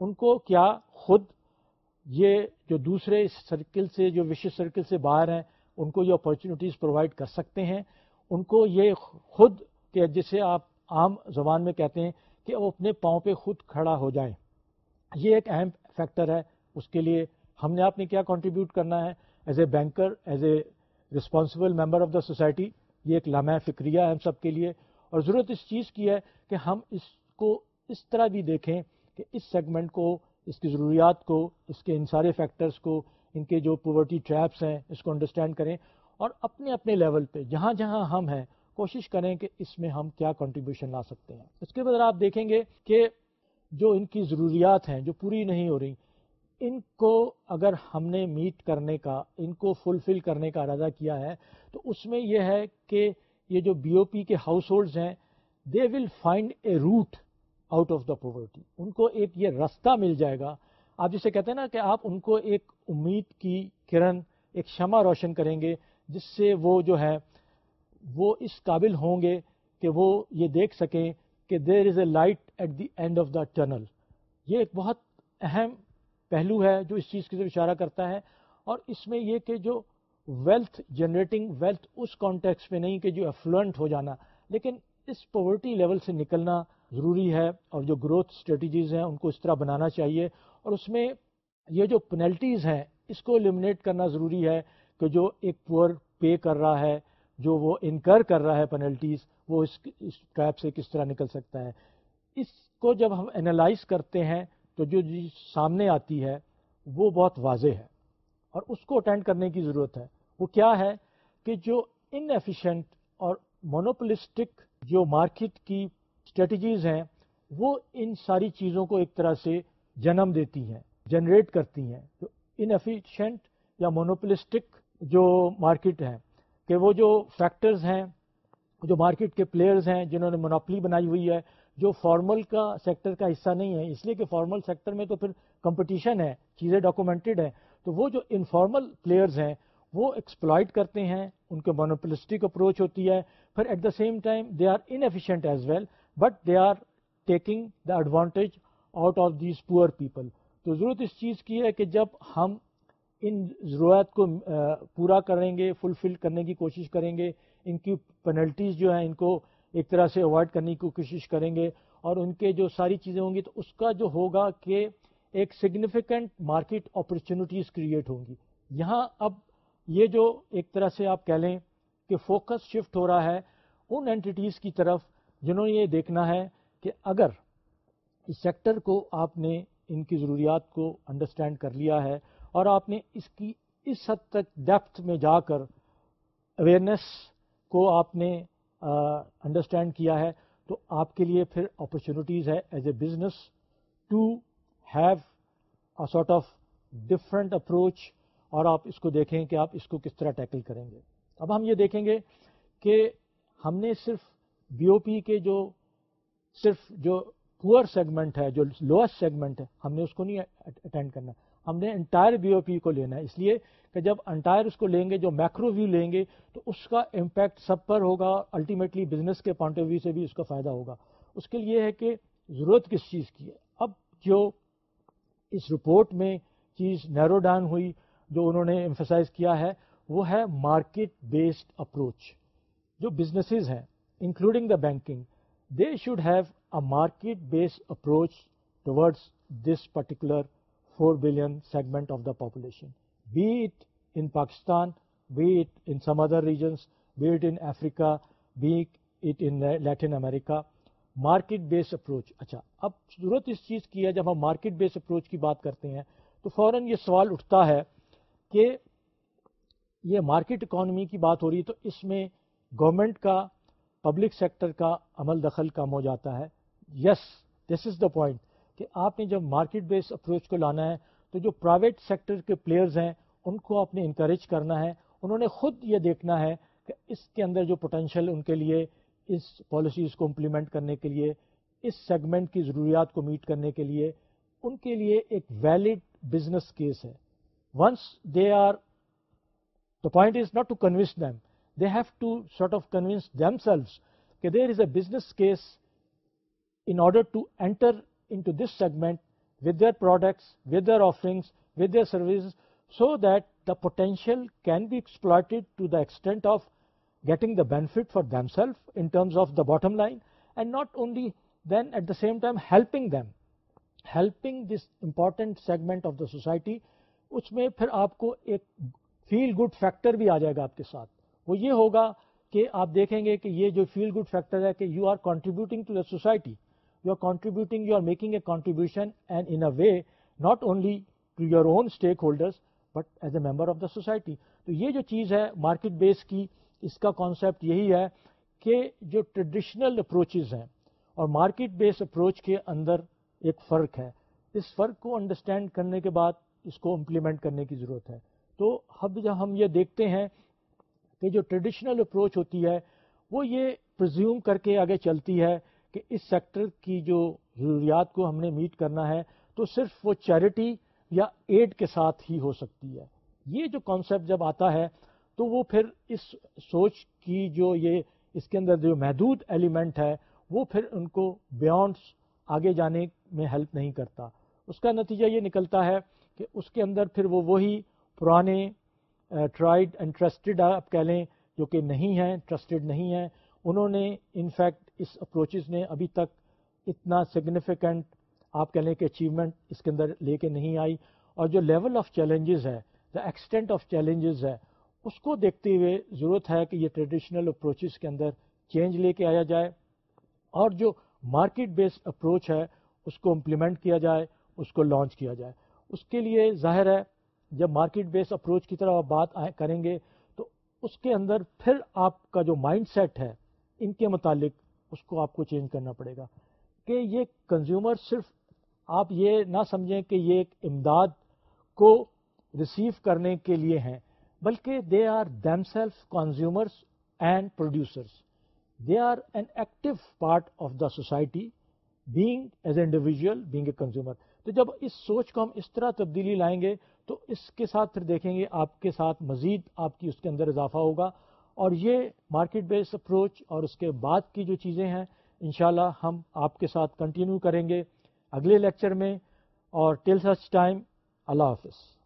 ان کو کیا خود یہ جو دوسرے سرکل سے، جو وشس سرکل سے باہر ہیں، ان کو یہ اپارچونیٹیز پرووائڈ کر سکتے ہیں۔ ان کو یہ خود کہ جسے آپ عام زبان میں کہتے ہیں کہ وہ اپنے پاؤں پہ خود کھڑا ہو جائیں۔ یہ ایک اہم فیکٹر ہے۔ اس کے لیے ہم نے آپ نے کیا کنٹریبیوٹ کرنا ہے؟ As a banker as a responsible member of the society یہ ایک لمحہ فکریہ ہے ہم سب کے لیے، اور ضرورت اس چیز کی ہے کہ ہم اس کو اس طرح بھی دیکھیں کہ اس سیگمنٹ کو، اس کی ضروریات کو، اس کے ان سارے فیکٹرز کو، ان کے جو پورٹی ٹریپس ہیں، اس کو انڈرسٹینڈ کریں اور اپنے اپنے لیول پہ، جہاں جہاں ہم ہیں، کوشش کریں کہ اس میں ہم کیا کنٹریبیوشن لا سکتے ہیں۔ اس کے بعد آپ دیکھیں گے کہ جو ان کی ضروریات ہیں، جو پوری نہیں ہو رہی ان کو اگر ہم نے میٹ کرنے کا، ان کو فلفل کرنے کا ارادہ کیا ہے، تو اس میں یہ ہے کہ یہ جو بی او پی کے ہاؤس ہولڈز ہیں they will find a route out of the poverty ان کو ایک یہ رستہ مل جائے گا۔ آپ جسے کہتے ہیں نا کہ آپ ان کو ایک امید کی کرن، ایک شمع روشن کریں گے، جس سے وہ جو ہے، وہ اس قابل ہوں گے کہ وہ یہ دیکھ سکیں کہ there is a light at the end of the tunnel یہ ایک بہت اہم پہلو ہے جو اس چیز کی طرف اشارہ کرتا ہے اور اس میں یہ کہ جو ویلتھ جنریٹنگ ویلتھ اس کانٹیکس میں نہیں کہ جو افلوئنٹ ہو جانا، لیکن اس پاورٹی لیول سے نکلنا ضروری ہے اور جو گروتھ اسٹریٹجیز ہیں ان کو اس طرح بنانا چاہیے اور اس میں یہ جو پنلٹیز ہیں اس کو المنیٹ کرنا ضروری ہے کہ جو ایک پور پے کر رہا ہے، جو وہ انکر کر رہا ہے پنلٹیز وہ اس اس ٹریپ سے کس طرح نکل سکتا ہے۔ اس کو جب ہم انالائز کرتے ہیں تو جو چیز سامنے آتی ہے، وہ بہت واضح ہے۔ اور اس کو اٹینڈ کرنے کی ضرورت ہے۔ وہ کیا ہے کہ جو ان ایفیشینٹ اور مونوپلسٹک جو مارکیٹ کی اسٹریٹجیز ہیں، وہ ان ساری چیزوں کو ایک طرح سے جنم دیتی ہیں جنریٹ کرتی ہیں۔ تو ان ایفیشینٹ یا مونوپلسٹک جو مارکیٹ ہے کہ وہ جو فیکٹرز ہیں، جو مارکیٹ کے پلیئرز ہیں، جنہوں نے مناپلی بنائی ہوئی ہے جو فارمل کا سیکٹر کا حصہ نہیں ہے، اس لیے کہ فارمل سیکٹر میں تو پھر کمپٹیشن ہے، چیزیں ڈاکومنٹڈ ہیں۔ تو وہ جو انفارمل پلیئرز ہیں، وہ ایکسپلائٹ کرتے ہیں، ان کے مونوپلسٹک اپروچ ہوتی ہے۔ پھر at the same time they are inefficient as well but they are taking the advantage out of these poor people تو ضرورت اس چیز کی ہے کہ جب ہم ان ضرورت کو پورا کریں گے فلفل کرنے کی کوشش کریں گے، ان کی پینلٹیز جو ہیں، ان کو ایک طرح سے اوائڈ کرنے کی کوشش کریں گے اور ان کے جو ساری چیزیں ہوں گی تو اس کا جو ہوگا کہ ایک سگنیفیکنٹ مارکیٹ اپرچونیٹیز کریٹ ہوں گی۔ یہاں اب یہ جو ایک طرح سے آپ کہہ لیں کہ فوکس شفٹ ہو رہا ہے، ان اینٹیز کی طرف جنہوں نے یہ دیکھنا ہے کہ اگر اس سیکٹر کو آپ نے ان کی ضروریات کو انڈرسٹینڈ کر لیا ہے اور آپ نے اس کی اس حد تک ڈیپتھ میں جا کر اویئرنیس کو آپ نے انڈرسٹینڈ کیا ہے، تو آپ کے لیے پھر اپرچونیٹیز ہے as a business to have sort of different approach اور آپ اس کو دیکھیں کہ آپ اس کو کس طرح ٹیکل کریں گے۔ اب ہم یہ دیکھیں گے کہ ہم نے صرف بی او پی کے جو صرف جو پور سیگمنٹ ہے، جو لوئسٹ سیگمنٹ ہے، ہم نے اس کو نہیں اٹینڈ کرنا۔ ہم نے انٹائر بی او پی کو لینا ہے۔ اس لیے کہ جب انٹائر اس کو لیں گے، جو میکرو ویو لیں گے، تو اس کا امپیکٹ سب پر ہوگا۔ الٹیمیٹلی بزنس کے پوائنٹ آف ویو سے بھی اس کا فائدہ ہوگا۔ اس کے لیے ہے کہ ضرورت کس چیز کی ہے؟ اب جو اس رپورٹ میں چیز نیرو ڈاؤن ہوئی، جو انہوں نے امفسائز کیا ہے، وہ ہے مارکیٹ بیسڈ اپروچ جو بزنسز ہیں including the banking they should have a market based approach towards this particular 4 billion segment of the population, be it in Pakistan, be it in some other regions, be it in Africa, be it in Latin America. Market base approach اچھا اب ضرورت اس چیز کی ہے جب ہم مارکیٹ بیس اپروچ کی بات کرتے ہیں تو فوراً یہ سوال اٹھتا ہے کہ یہ مارکیٹ اکانومی کی بات ہو رہی ہے تو اس میں گورنمنٹ کا پبلک سیکٹر کا عمل دخل کم ہو جاتا ہے یس دس از دا پوائنٹ کہ آپ نے جب مارکیٹ بیس اپروچ کو لانا ہے تو جو پرائیویٹ سیکٹر کے پلیئرز ہیں، ان کو آپ نے انکریج کرنا ہے۔ انہوں نے خود یہ دیکھنا ہے کہ اس کے اندر جو پوٹینشیل ان کے لیے، اس پالیسیز کو امپلیمنٹ کرنے کے لیے، اس سیگمنٹ کی ضروریات کو میٹ کرنے کے لیے، ان کے لیے ایک ویلڈ بزنس کیس ہے۔ Once they are the point is not to convince them they have to sort of convince themselves کہ there is a business case in order to enter into this segment with their products with their offerings with their services so that the potential can be exploited to the extent of getting the benefit for themselves in terms of the bottom line, and not only then at the same time helping them, helping this important segment of the society. اس میں پھر آپ کو ایک فیل گڈ فیکٹر بھی آ جائے گا آپ کے ساتھ وہ یہ ہوگا کہ آپ دیکھیں گے کہ یہ جو فیل گڈ فیکٹر ہے کہ you are contributing to the society you are contributing you are making a contribution and in a way not only to your own stakeholders but as a member of the society تو یہ جو چیز ہے مارکیٹ بیس کی، اس کا کانسیپٹ یہی ہے کہ جو ٹریڈیشنل اپروچز ہیں اور مارکیٹ بیس اپروچ کے اندر ایک فرق ہے۔ اس فرق کو انڈرسٹینڈ کرنے کے بعد اس کو امپلیمنٹ کرنے کی ضرورت ہے۔ تو اب جب ہم یہ دیکھتے ہیں کہ جو ٹریڈیشنل اپروچ ہوتی ہے، وہ یہ پرزیوم کر کے آگے چلتی ہے کہ اس سیکٹر کی جو ضروریات کو ہم نے میٹ کرنا ہے، تو صرف وہ چیریٹی یا ایڈ کے ساتھ ہی ہو سکتی ہے۔ یہ جو کانسیپٹ جب آتا ہے، تو وہ پھر اس سوچ کی جو یہ اس کے اندر جو محدود ایلیمنٹ ہے، وہ پھر ان کو بیانڈس آگے جانے میں ہیلپ نہیں کرتا۔ اس کا نتیجہ یہ نکلتا ہے کہ اس کے اندر پھر وہ وہی پرانے ٹرائڈ اینڈ ٹرسٹڈ آپ کہہ لیں، جو کہ نہیں ہیں ٹرسٹڈ نہیں ہیں۔ انہوں نے انفیکٹ اس اپروچز نے ابھی تک اتنا سگنیفیکنٹ آپ کہہ لیں کہ اچیومنٹ اس کے اندر لے کے نہیں آئی اور جو لیول آف چیلنجز ہے دا ایکسٹینٹ آف چیلنجز ہے، اس کو دیکھتے ہوئے ضرورت ہے کہ یہ ٹریڈیشنل اپروچز کے اندر چینج لے کے آیا جائے اور جو مارکیٹ بیس اپروچ ہے اس کو امپلیمنٹ کیا جائے، اس کو لانچ کیا جائے۔ اس کے لیے ظاہر ہے جب مارکیٹ بیس اپروچ کی طرح بات کریں گے تو اس کے اندر پھر آپ کا جو مائنڈ سیٹ ہے ان کے متعلق اس کو آپ کو چینج کرنا پڑے گا کہ یہ کنزیومر صرف آپ یہ نہ سمجھیں کہ یہ ایک امداد کو ریسیو کرنے کے لیے ہیں، بلکہ they are themself consumers and producers they are an active part of the society being as a individual being a consumer تو جب اس سوچ کو ہم اس طرح تبدیلی لائیں گے تو اس کے ساتھ پھر دیکھیں گے آپ کے ساتھ مزید آپ کی اس کے اندر اضافہ ہوگا۔ اور یہ مارکیٹ بیس اپروچ اور اس کے بعد کی جو چیزیں ہیں، انشاءاللہ ہم آپ کے ساتھ کنٹینیو کریں گے اگلے لیکچر میں اور ٹل سچ ٹائم اللہ حافظ۔